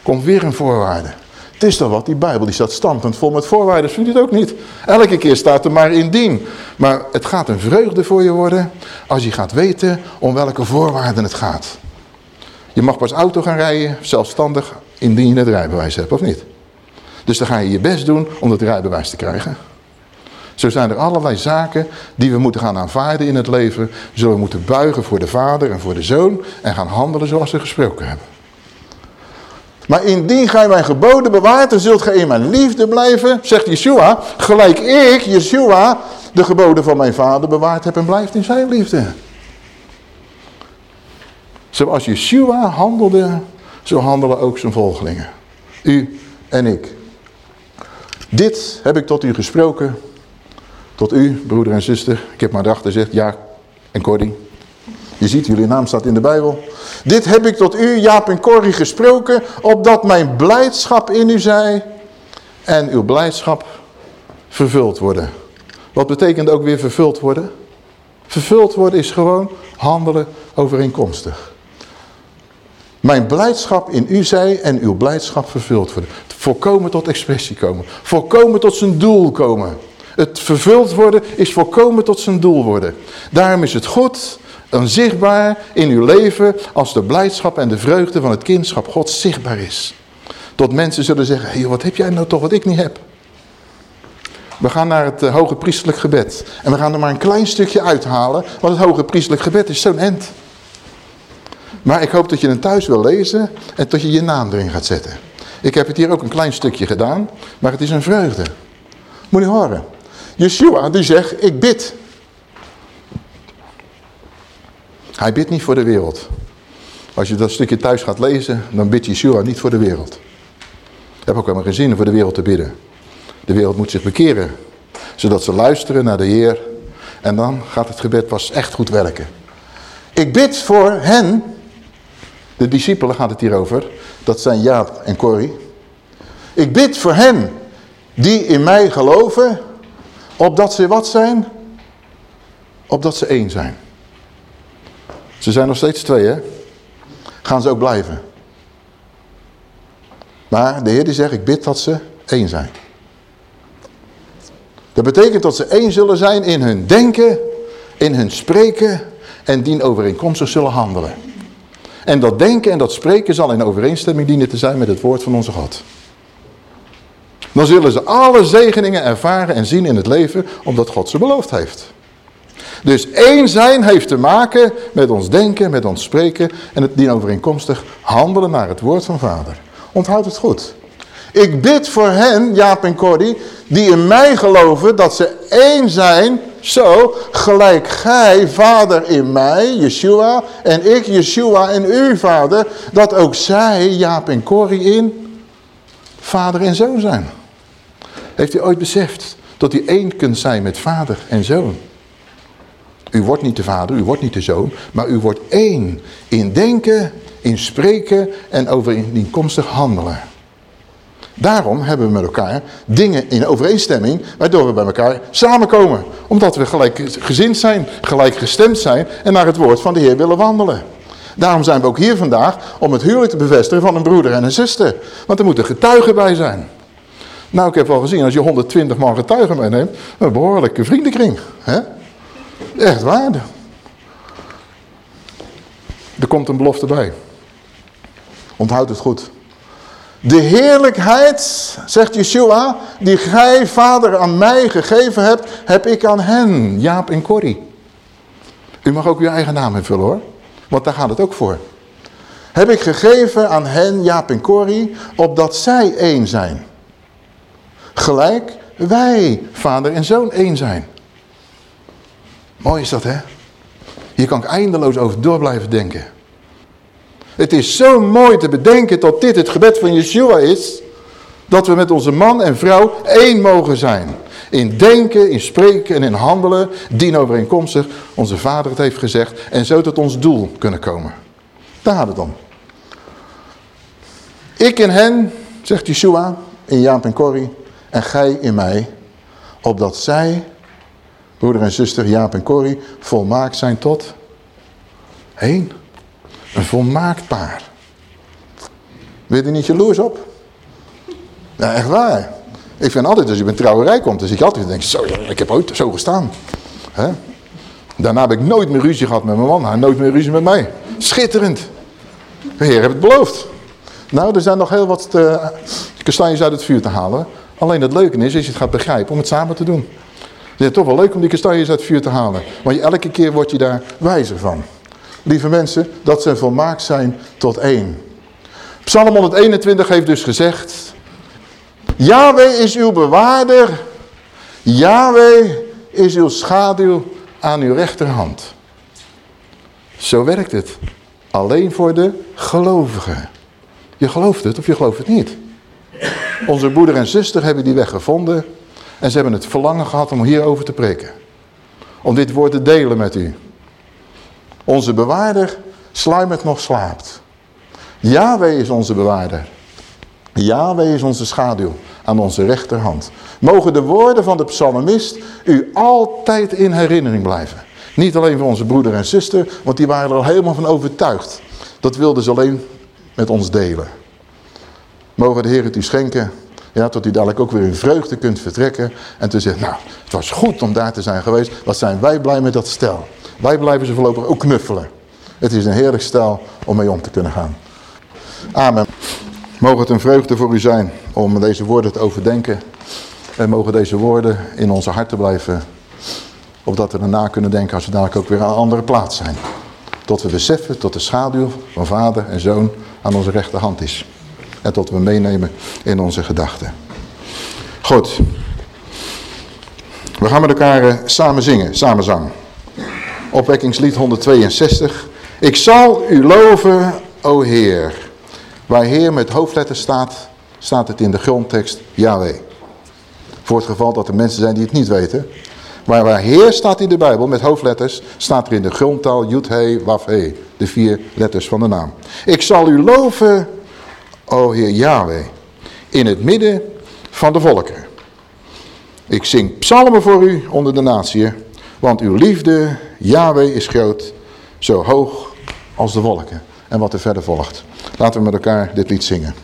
Komt weer een voorwaarde. Het is toch wat, die Bijbel die staat standpunt vol met voorwaarden, vindt u het ook niet? Elke keer staat er maar indien. Maar het gaat een vreugde voor je worden als je gaat weten om welke voorwaarden het gaat. Je mag pas auto gaan rijden, zelfstandig, indien je het rijbewijs hebt, of niet? Dus dan ga je je best doen om het rijbewijs te krijgen. Zo zijn er allerlei zaken die we moeten gaan aanvaarden in het leven. Zullen we moeten buigen voor de vader en voor de zoon en gaan handelen zoals ze gesproken hebben. Maar indien gij mijn geboden bewaart, dan zult gij in mijn liefde blijven, zegt Yeshua, gelijk ik, Yeshua, de geboden van mijn vader bewaard heb en blijft in zijn liefde. Zoals Yeshua handelde, zo handelen ook zijn volgelingen. U en ik. Dit heb ik tot u gesproken, tot u, broeder en zuster. Ik heb maar erachter gezegd, ja en Corrie. Je ziet, jullie naam staat in de Bijbel. Dit heb ik tot u, Jaap en Corrie, gesproken, opdat mijn blijdschap in u zij en uw blijdschap vervuld worden. Wat betekent ook weer vervuld worden? Vervuld worden is gewoon handelen overeenkomstig. Mijn blijdschap in u zij en uw blijdschap vervuld worden. Volkomen tot expressie komen. Volkomen tot zijn doel komen. Het vervuld worden is volkomen tot zijn doel worden. Daarom is het goed en zichtbaar in uw leven als de blijdschap en de vreugde van het kindschap God zichtbaar is. Tot mensen zullen zeggen, hey, wat heb jij nou toch wat ik niet heb? We gaan naar het uh, hoge priestelijk gebed. En we gaan er maar een klein stukje uithalen, want het hoge priestelijk gebed is zo'n end. Maar ik hoop dat je hem thuis wil lezen en dat je je naam erin gaat zetten. Ik heb het hier ook een klein stukje gedaan, maar het is een vreugde. Moet je horen. Yeshua die zegt, ik bid. Hij bidt niet voor de wereld. Als je dat stukje thuis gaat lezen, dan bidt Yeshua niet voor de wereld. Ik heb ook helemaal geen zin voor de wereld te bidden. De wereld moet zich bekeren, zodat ze luisteren naar de Heer. En dan gaat het gebed pas echt goed werken. Ik bid voor hen, de discipelen gaat het hier over, dat zijn Jaap en Corrie. Ik bid voor hen die in mij geloven, opdat ze wat zijn? Opdat ze één zijn. Ze zijn nog steeds twee, hè? Gaan ze ook blijven. Maar de Heer die zegt, ik bid dat ze één zijn. Dat betekent dat ze één zullen zijn in hun denken, in hun spreken en dien overeenkomstig zullen handelen. En dat denken en dat spreken zal in overeenstemming dienen te zijn met het woord van onze God. Dan zullen ze alle zegeningen ervaren en zien in het leven, omdat God ze beloofd heeft. Dus één zijn heeft te maken met ons denken, met ons spreken en het dien overeenkomstig handelen naar het woord van vader. Onthoud het goed. Ik bid voor hen, Jaap en Corrie, die in mij geloven dat ze één zijn, zo gelijk gij, vader in mij, Yeshua, en ik, Yeshua, en u, vader, dat ook zij, Jaap en Corrie, in vader en zoon zijn. Heeft u ooit beseft dat u één kunt zijn met vader en zoon? U wordt niet de vader, u wordt niet de zoon, maar u wordt één in denken, in spreken en overeenkomstig handelen. Daarom hebben we met elkaar dingen in overeenstemming, waardoor we bij elkaar samenkomen. Omdat we gelijk gezind zijn, gelijk gestemd zijn en naar het woord van de Heer willen wandelen. Daarom zijn we ook hier vandaag om het huwelijk te bevestigen van een broeder en een zuster. Want er moeten getuigen bij zijn. Nou, ik heb al gezien, als je 120 man getuigen meeneemt, een behoorlijke vriendenkring. Hè? Echt waar. Er komt een belofte bij. Onthoud het goed. De heerlijkheid, zegt Yeshua, die gij, vader, aan mij gegeven hebt, heb ik aan hen, Jaap en Corrie. U mag ook uw eigen naam invullen hoor, want daar gaat het ook voor. Heb ik gegeven aan hen, Jaap en Corrie, opdat zij één zijn. Gelijk wij, vader en zoon, één zijn. Mooi is dat, hè? Hier kan ik eindeloos over door blijven denken. Het is zo mooi te bedenken dat dit het gebed van Yeshua is. Dat we met onze man en vrouw één mogen zijn. In denken, in spreken en in handelen. Dien overeenkomstig onze vader het heeft gezegd. En zo tot ons doel kunnen komen. Daar gaat het om. Ik in hen, zegt Yeshua, in Jaap en Corrie. En gij in mij. Opdat zij broeder en zuster Jaap en Corrie, volmaakt zijn tot één. Een volmaakt paar. Ben je niet jaloers op? Ja, echt waar. Ik vind altijd, als je bij een trouwerij komt, dan zit je altijd te denken, zo, ik heb ooit zo gestaan. Daarna heb ik nooit meer ruzie gehad met mijn man, hij nooit meer ruzie met mij. Schitterend. De Heer heeft het beloofd. Nou, er zijn nog heel wat uh, kastanjes uit het vuur te halen. Alleen het leuke is, als je het gaat begrijpen, om het samen te doen. Het is toch wel leuk om die kastanjes uit het vuur te halen. Want elke keer word je daar wijzer van. Lieve mensen, dat ze volmaakt zijn tot één. Psalm 121 heeft dus gezegd... Yahweh is uw bewaarder. Yahweh is uw schaduw aan uw rechterhand. Zo werkt het. Alleen voor de gelovigen. Je gelooft het of je gelooft het niet. Onze broeder en zuster hebben die weg gevonden. En ze hebben het verlangen gehad om hierover te preken. Om dit woord te delen met u. Onze bewaarder sluimert nog slaapt. Yahweh is onze bewaarder. Yahweh is onze schaduw aan onze rechterhand. Mogen de woorden van de psalmist u altijd in herinnering blijven. Niet alleen voor onze broeder en zuster, want die waren er al helemaal van overtuigd. Dat wilden ze alleen met ons delen. Mogen de Heer het u schenken ja, tot u dadelijk ook weer in vreugde kunt vertrekken. En te zeggen, nou, het was goed om daar te zijn geweest. Wat zijn wij blij met dat stel. Wij blijven ze voorlopig ook knuffelen. Het is een heerlijk stel om mee om te kunnen gaan. Amen. Mogen het een vreugde voor u zijn om deze woorden te overdenken. En mogen deze woorden in onze harten blijven. Opdat we erna kunnen denken als we dadelijk ook weer aan een andere plaats zijn. Tot we beseffen tot de schaduw van vader en zoon aan onze rechterhand is. En tot we meenemen in onze gedachten. Goed. We gaan met elkaar eh, samen zingen, samen zang. Opwekkingslied 162. Ik zal u loven, o Heer. Waar Heer met hoofdletters staat, staat het in de grondtekst Yahweh. Voor het geval dat er mensen zijn die het niet weten. Maar waar Heer staat in de Bijbel met hoofdletters, staat er in de grondtaal Yud He Waf He. De vier letters van de naam. Ik zal u loven, o Heer Yahweh, in het midden van de volken. Ik zing psalmen voor u onder de natie, want uw liefde, Yahweh, is groot, zo hoog als de wolken. En wat er verder volgt. Laten we met elkaar dit lied zingen.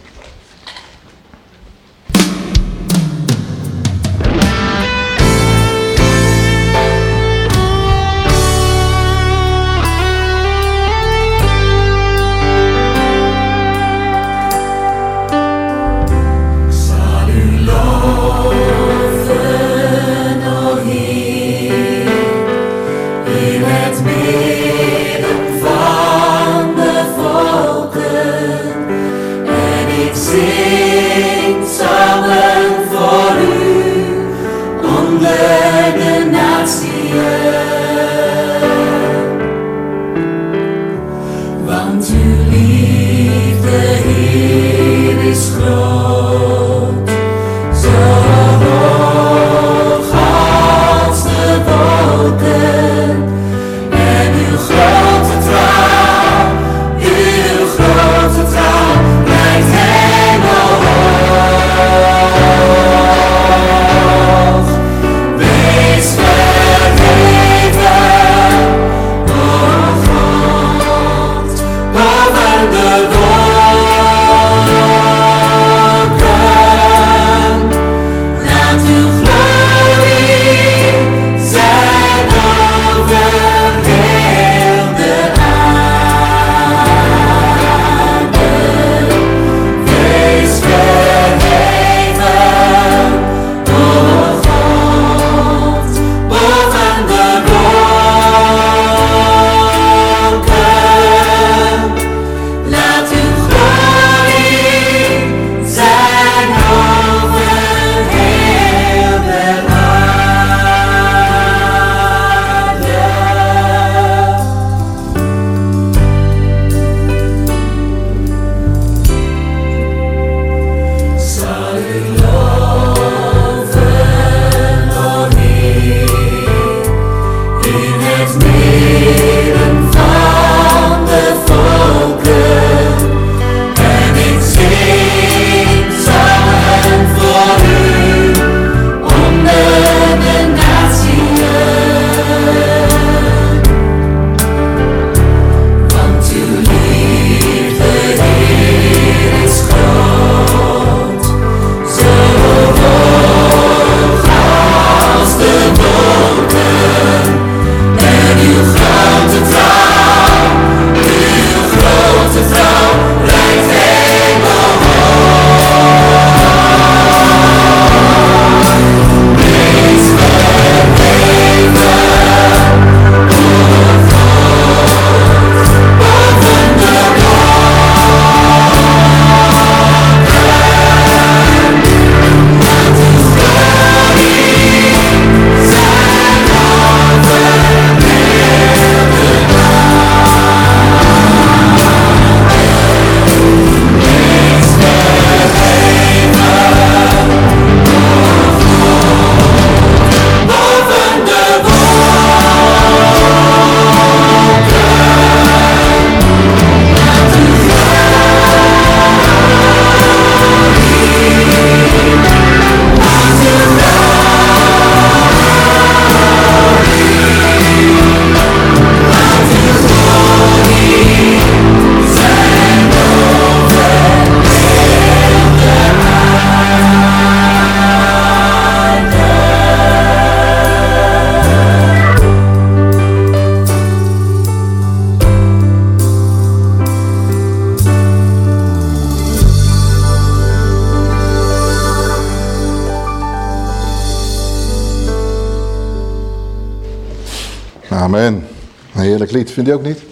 Lied, vind je ook niet? Zullen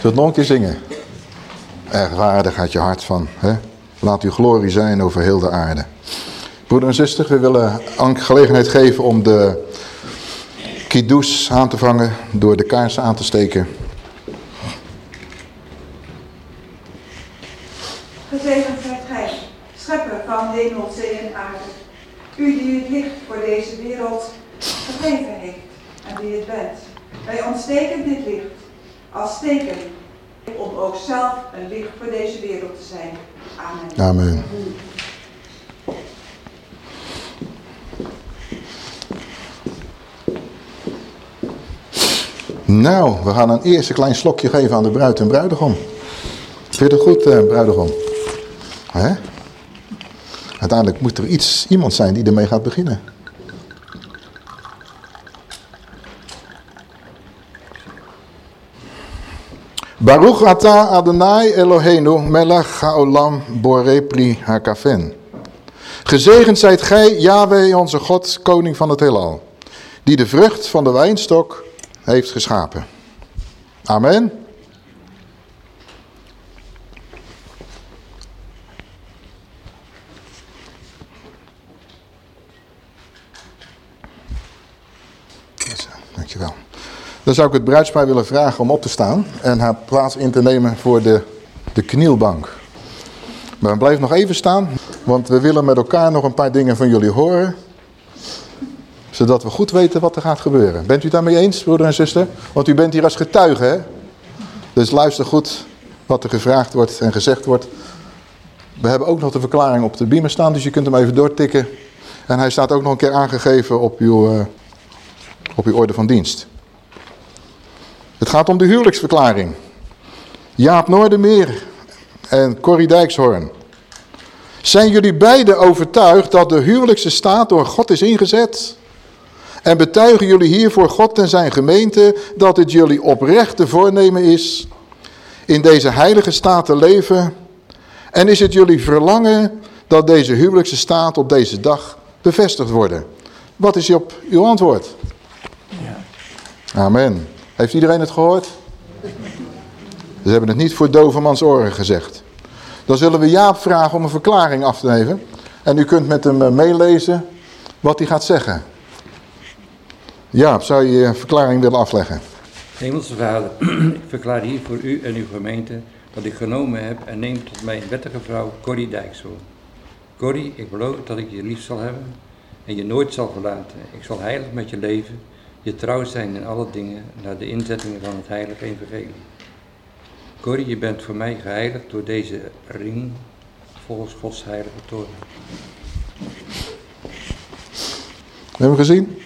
we het nog een keer zingen? Erg uit je hart van. Hè? Laat uw glorie zijn over heel de aarde. Broeder en zuster, we willen Ank gelegenheid geven om de kiddoes aan te vangen door de kaarsen aan te steken. Gezegend zijt gij, schepper van hemel, zee en aarde. U die het licht voor deze wereld gegeven heeft en wie het bent. Wij ontsteken dit licht als teken om ook zelf een licht voor deze wereld te zijn. Amen. Amen. Nou, we gaan een eerste klein slokje geven aan de bruid en bruidegom. Vind je het goed, eh, bruidegom? Hè? Uiteindelijk moet er iets, iemand zijn die ermee gaat beginnen. Baruch ata Adonai Eloheinu melech haolam borei pri hakafen. Gezegend zijt gij, Yahweh, onze God, koning van het heelal, die de vrucht van de wijnstok heeft geschapen. Amen. Dankjewel. Dan zou ik het bruidspaar willen vragen om op te staan en haar plaats in te nemen voor de, de knielbank. Maar blijf nog even staan, want we willen met elkaar nog een paar dingen van jullie horen. Zodat we goed weten wat er gaat gebeuren. Bent u daarmee eens, broeder en zuster? Want u bent hier als getuige, hè? Dus luister goed wat er gevraagd wordt en gezegd wordt. We hebben ook nog de verklaring op de beamer staan, dus je kunt hem even doortikken. En hij staat ook nog een keer aangegeven op uw, uh, op uw orde van dienst. Het gaat om de huwelijksverklaring. Jaap Noordermeer en Corrie Dijkshoorn. Zijn jullie beiden overtuigd dat de huwelijkse staat door God is ingezet? En betuigen jullie hier voor God en zijn gemeente dat het jullie oprechte voornemen is in deze heilige staat te leven? En is het jullie verlangen dat deze huwelijkse staat op deze dag bevestigd worden? Wat is op uw antwoord? Amen. Heeft iedereen het gehoord? Ze hebben het niet voor dovermans oren gezegd. Dan zullen we Jaap vragen om een verklaring af te nemen. En u kunt met hem meelezen wat hij gaat zeggen. Jaap, zou je je verklaring willen afleggen? Hemelse Vader, ik verklaar hier voor u en uw gemeente dat ik genomen heb en neem tot mijn wettige vrouw Corrie Dijkshoorn. Corrie, ik beloof dat ik je lief zal hebben en je nooit zal verlaten. Ik zal heilig met je leven, je trouw zijn in alle dingen naar de inzettingen van het heilige evangelie. Corrie, je bent voor mij geheiligd door deze ring volgens Gods heilige toren. Hebben we gezien?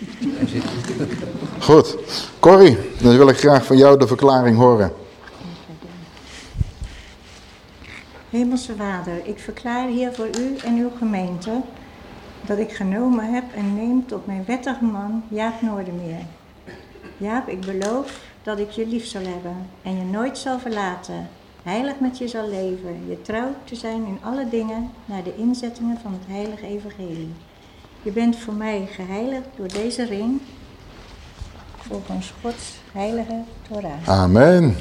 Goed. Corrie, dan wil ik graag van jou de verklaring horen. Hemelse Vader, ik verklaar hier voor u en uw gemeente dat ik genomen heb en neem tot mijn wettige man Jaap Noordermeer. Jaap, ik beloof dat ik je lief zal hebben en je nooit zal verlaten, heilig met je zal leven, je trouw te zijn in alle dingen naar de inzettingen van het heilige evangelie. Je bent voor mij geheiligd door deze ring, volgens Gods heilige Torah. Amen.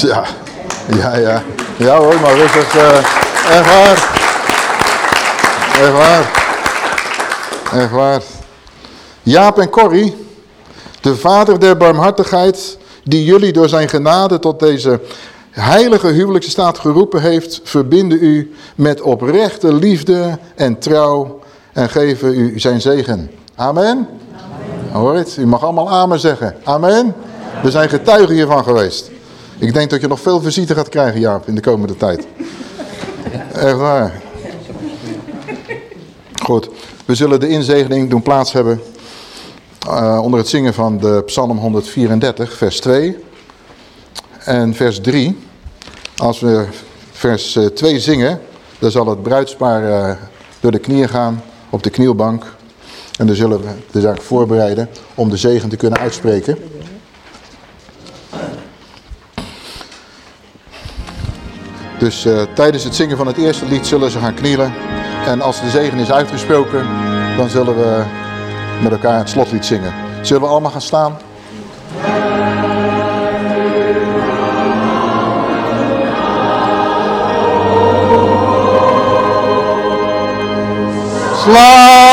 Ja, ja, ja. Ja hoor, maar rustig. Uh, echt waar. Echt waar. Echt waar. Jaap en Corrie, de vader der barmhartigheid, die jullie door zijn genade tot deze heilige huwelijkse staat geroepen heeft, verbinden u met oprechte liefde en trouw en geven u zijn zegen. Amen? Amen. Hoor het? U mag allemaal amen zeggen. Amen? We zijn getuigen hiervan geweest. Ik denk dat je nog veel visite gaat krijgen, Jaap, in de komende tijd. Echt waar. Goed, we zullen de inzegening doen plaats hebben uh, onder het zingen van de Psalm 134, vers 2 en vers 3. Als we vers 2 zingen, dan zal het bruidspaar uh, door de knieën gaan op de knielbank. En dan zullen we de zaak voorbereiden om de zegen te kunnen uitspreken. Dus uh, tijdens het zingen van het eerste lied zullen ze gaan knielen. En als de zegen is uitgesproken, dan zullen we met elkaar het slotlied zingen. Zullen we allemaal gaan staan? slow.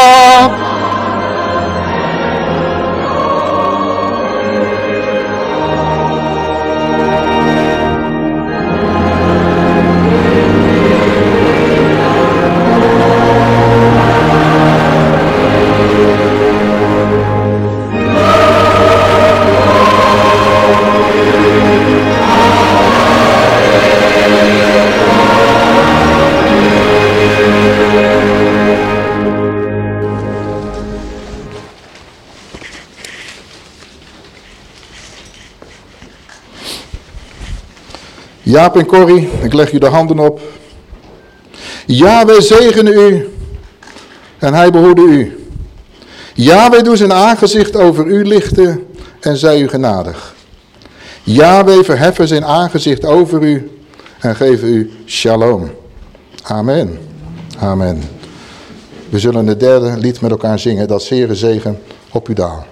Jaap en Corrie, ik leg u de handen op. Ja, wij zegenen u en hij behoede u. Ja, wij doen zijn aangezicht over u lichten en zij u genadig. Ja, wij verheffen zijn aangezicht over u en geven u shalom. Amen. Amen. We zullen het derde lied met elkaar zingen, dat zere zegen op u daal.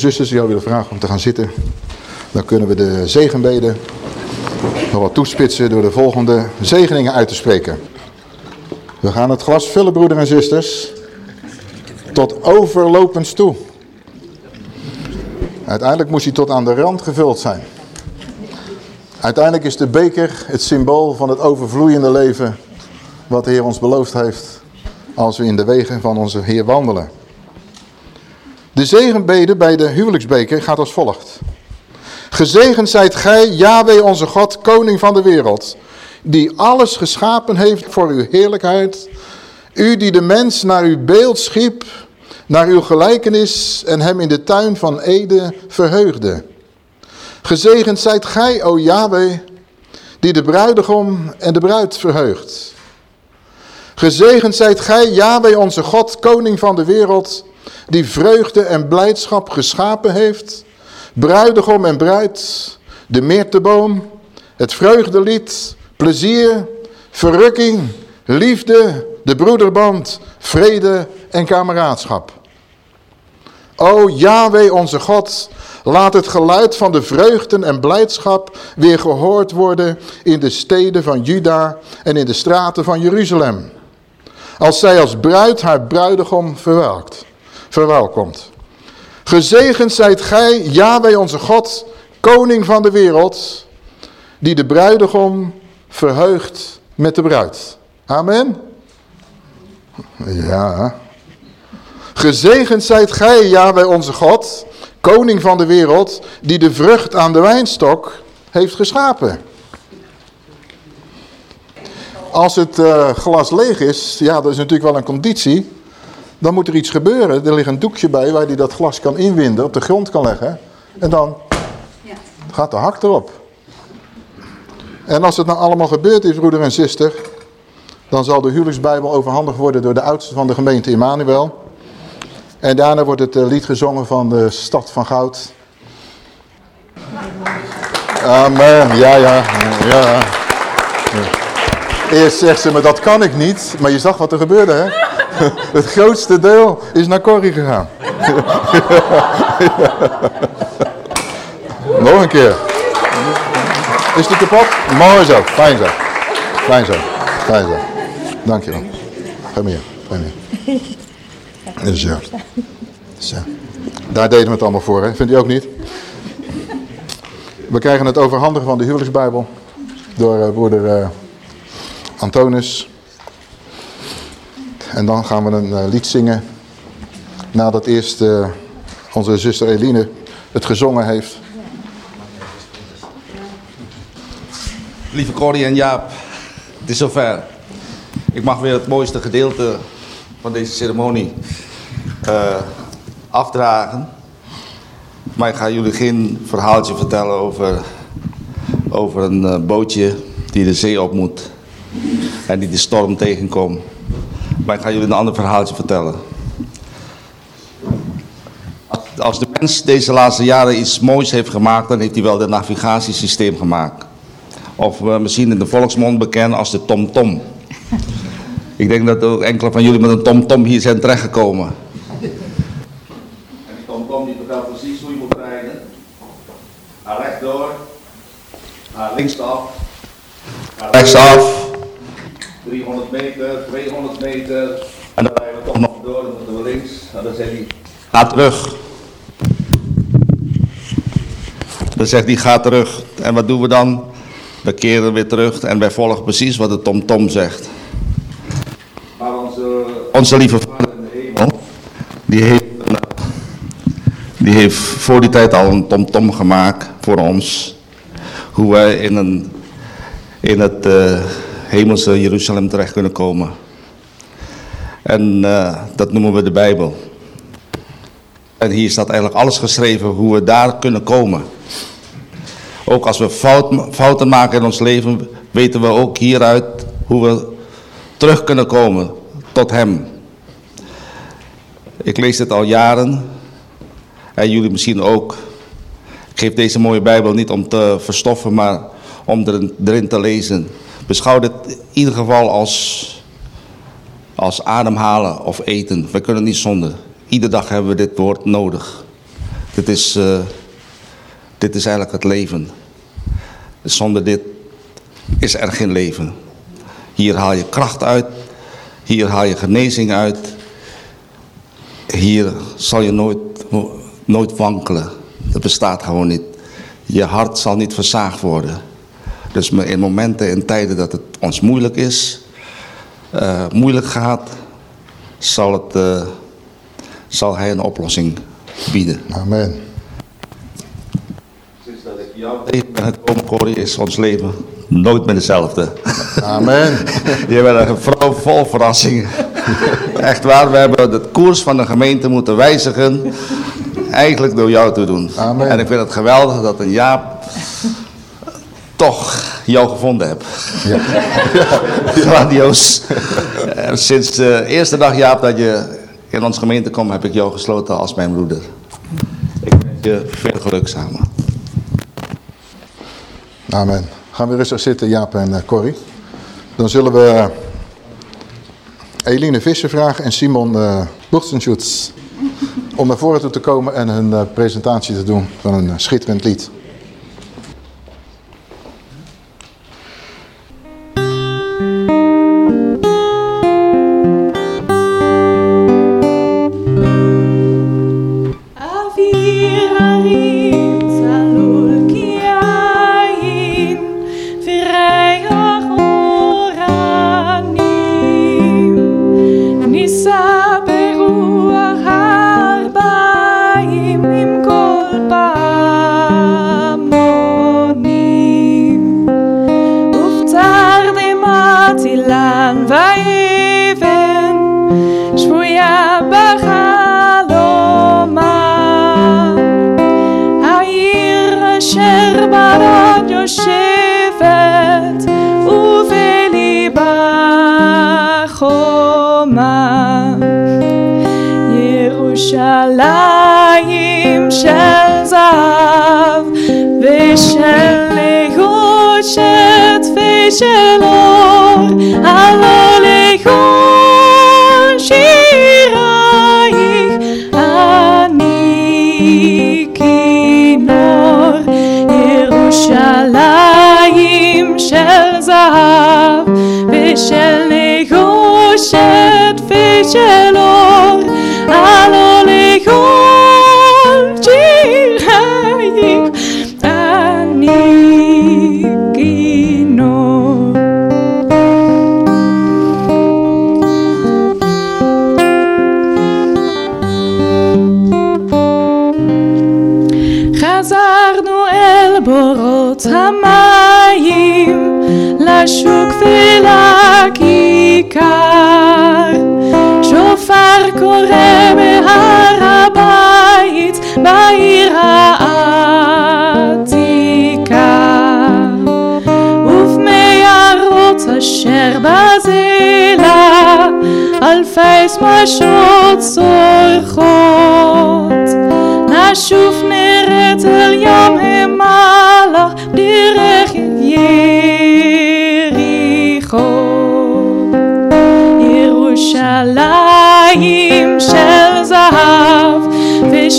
Zusters, ik jou willen vragen om te gaan zitten. Dan kunnen we de zegenbeden nog wat toespitsen door de volgende zegeningen uit te spreken. We gaan het glas vullen, broeders en zusters, tot overlopends toe. Uiteindelijk moest hij tot aan de rand gevuld zijn. Uiteindelijk is de beker het symbool van het overvloeiende leven wat de Heer ons beloofd heeft als we in de wegen van onze Heer wandelen. De zegenbede bij de huwelijksbeker gaat als volgt. Gezegend zijt gij, Yahweh onze God, koning van de wereld, die alles geschapen heeft voor uw heerlijkheid. U die de mens naar uw beeld schiep, naar uw gelijkenis en hem in de tuin van Ede verheugde. Gezegend zijt gij, o Yahweh, die de bruidegom en de bruid verheugt. Gezegend zijt gij, Yahweh onze God, koning van de wereld, die vreugde en blijdschap geschapen heeft. Bruidegom en bruid, de meerteboom, het vreugdelied, plezier, verrukking, liefde, de broederband, vrede en kameraadschap. O Yahweh onze God, laat het geluid van de vreugden en blijdschap weer gehoord worden in de steden van Juda en in de straten van Jeruzalem. Als zij als bruid haar bruidegom verwelkt verwelkomt. Gezegend zijt gij, Yahweh onze God, koning van de wereld, die de bruidegom verheugt met de bruid. Amen. Ja. Gezegend zijt gij, Yahweh onze God, koning van de wereld, die de vrucht aan de wijnstok heeft geschapen. Als het uh, glas leeg is, ja, dat is natuurlijk wel een conditie. Dan moet er iets gebeuren. Er ligt een doekje bij waar hij dat glas kan inwinden, op de grond kan leggen. En dan gaat de hak erop. En als het nou allemaal gebeurd is, broeder en zuster, dan zal de huwelijksbijbel overhandigd worden door de oudste van de gemeente Immanuel. En daarna wordt het eh, lied gezongen van de stad van goud. Amen, ja, ja, ja. Eerst zegt ze, maar dat kan ik niet. Maar je zag wat er gebeurde, hè? Het grootste deel is naar Corrie gegaan. Nog een keer. Is die kapot? Mooi zo. Fijn zo. Fijn zo. Fijn zo. Dankjewel. Ga meer. Ga meer. Ja. Zo. Daar deden we het allemaal voor, hè? Vindt u ook niet? We krijgen het overhandigen van de huwelijksbijbel door uh, broeder uh, Antonis. En dan gaan we een uh, lied zingen nadat eerst onze zuster Eline het gezongen heeft. Lieve Corrie en Jaap, het is zover. Ik mag weer het mooiste gedeelte van deze ceremonie afdragen. Maar ik ga jullie geen verhaaltje vertellen over, over een bootje die de zee op moet. En die de storm tegenkomt. Maar ik ga jullie een ander verhaaltje vertellen. Als, de mens deze laatste jaren iets moois heeft gemaakt, dan heeft hij wel het navigatiesysteem gemaakt. Of uh, misschien in de volksmond bekend als de TomTom. -tom. Ik denk dat ook enkele van jullie met een TomTom -tom hier zijn terechtgekomen. linksaf, rechtsaf, 300 meter, 200 meter, en dan rijden we toch nog door, dan moeten we links, en dan zegt hij, ga terug. Dan zegt hij, ga terug. En wat doen we dan? We keren weer terug en wij volgen precies wat de TomTom -tom zegt. Maar onze, onze lieve vader in de hemel, die heeft, die heeft voor die tijd al een TomTom -tom gemaakt voor ons hoe wij in, een, in het uh, hemelse Jeruzalem terecht kunnen komen. En uh, dat noemen we de Bijbel. En hier staat eigenlijk alles geschreven hoe we daar kunnen komen. Ook als we fout, fouten maken in ons leven, weten we ook hieruit hoe we terug kunnen komen tot Hem. Ik lees dit al jaren. En jullie misschien ook. Ik geef deze mooie Bijbel niet om te verstoffen, maar om erin te lezen. Beschouw dit in ieder geval als, als ademhalen of eten. We kunnen niet zonder. Iedere dag hebben we dit woord nodig. Dit is, uh, dit is eigenlijk het leven. Zonder dit is er geen leven. Hier haal je kracht uit. Hier haal je genezing uit. Hier zal je nooit, nooit wankelen. Dat bestaat gewoon niet. Je hart zal niet verzaagd worden. Dus in momenten en tijden dat het ons moeilijk is, uh, moeilijk gaat, zal, het, uh, zal hij een oplossing bieden. Amen. Sinds dat ik jou tegen ben gekomen, Corrie, is ons leven nooit meer hetzelfde. Amen. Je bent een vrouw vol verrassingen. Echt waar, we hebben de koers van de gemeente moeten wijzigen eigenlijk door jou te doen. Amen. En ik vind het geweldig dat een Jaap toch jou gevonden heb. Ja. Gladioos. Sinds de eerste dag Jaap dat je in onze gemeente komt, heb ik jou gesloten als mijn broeder. Ik wens je veel geluk samen. Amen. Gaan we rustig zitten, Jaap en uh, Corrie. Dan zullen we Eline Visser vragen en Simon uh, om naar voren toe te komen en hun presentatie te doen van een schitterend lied.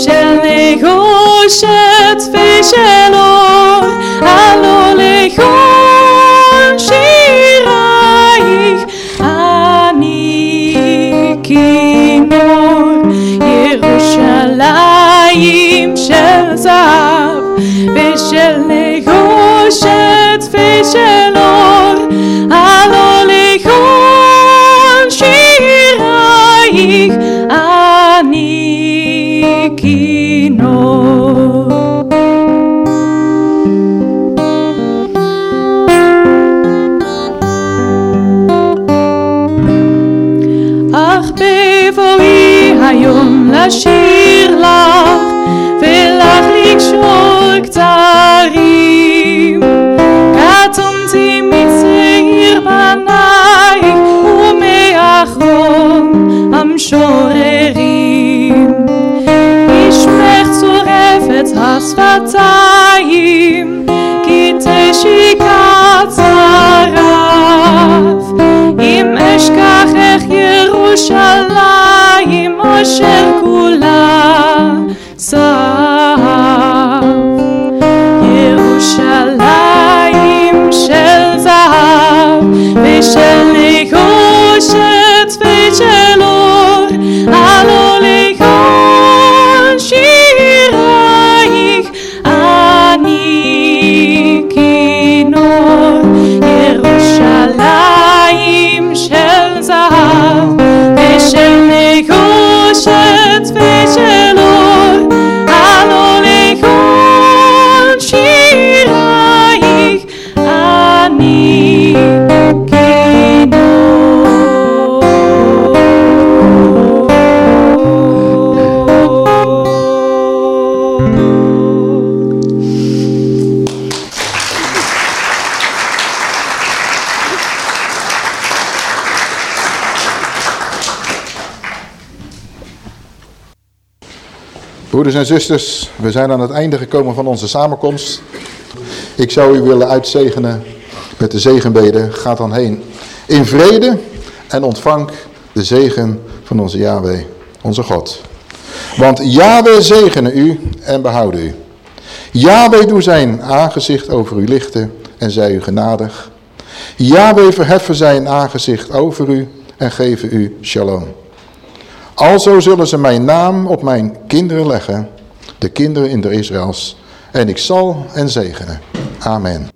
ושל נחושת ושל אור, הלא לכל שירייך אני כינור. ירושלים של זהב ושל נחושת ושל אני כינור. אך בבואי היום לשיר לך ולך לקשור כתרים קטונתי מצעיר בנייך ומאחרון המשוררים צורפת shed Broeders en zusters, we zijn aan het einde gekomen van onze samenkomst. Ik zou u willen uitzegenen met de zegenbeden. Ga dan heen in vrede en ontvang de zegen van onze Yahweh, onze God. Want Yahweh zegene u en behouden u. Yahweh doe zijn aangezicht over u lichten en zij u genadig. Yahweh verheffen zijn aangezicht over u en geven u shalom. Alzo zullen ze mijn naam op mijn kinderen leggen, de kinderen in de Israëls. En ik zal en zegenen. Amen.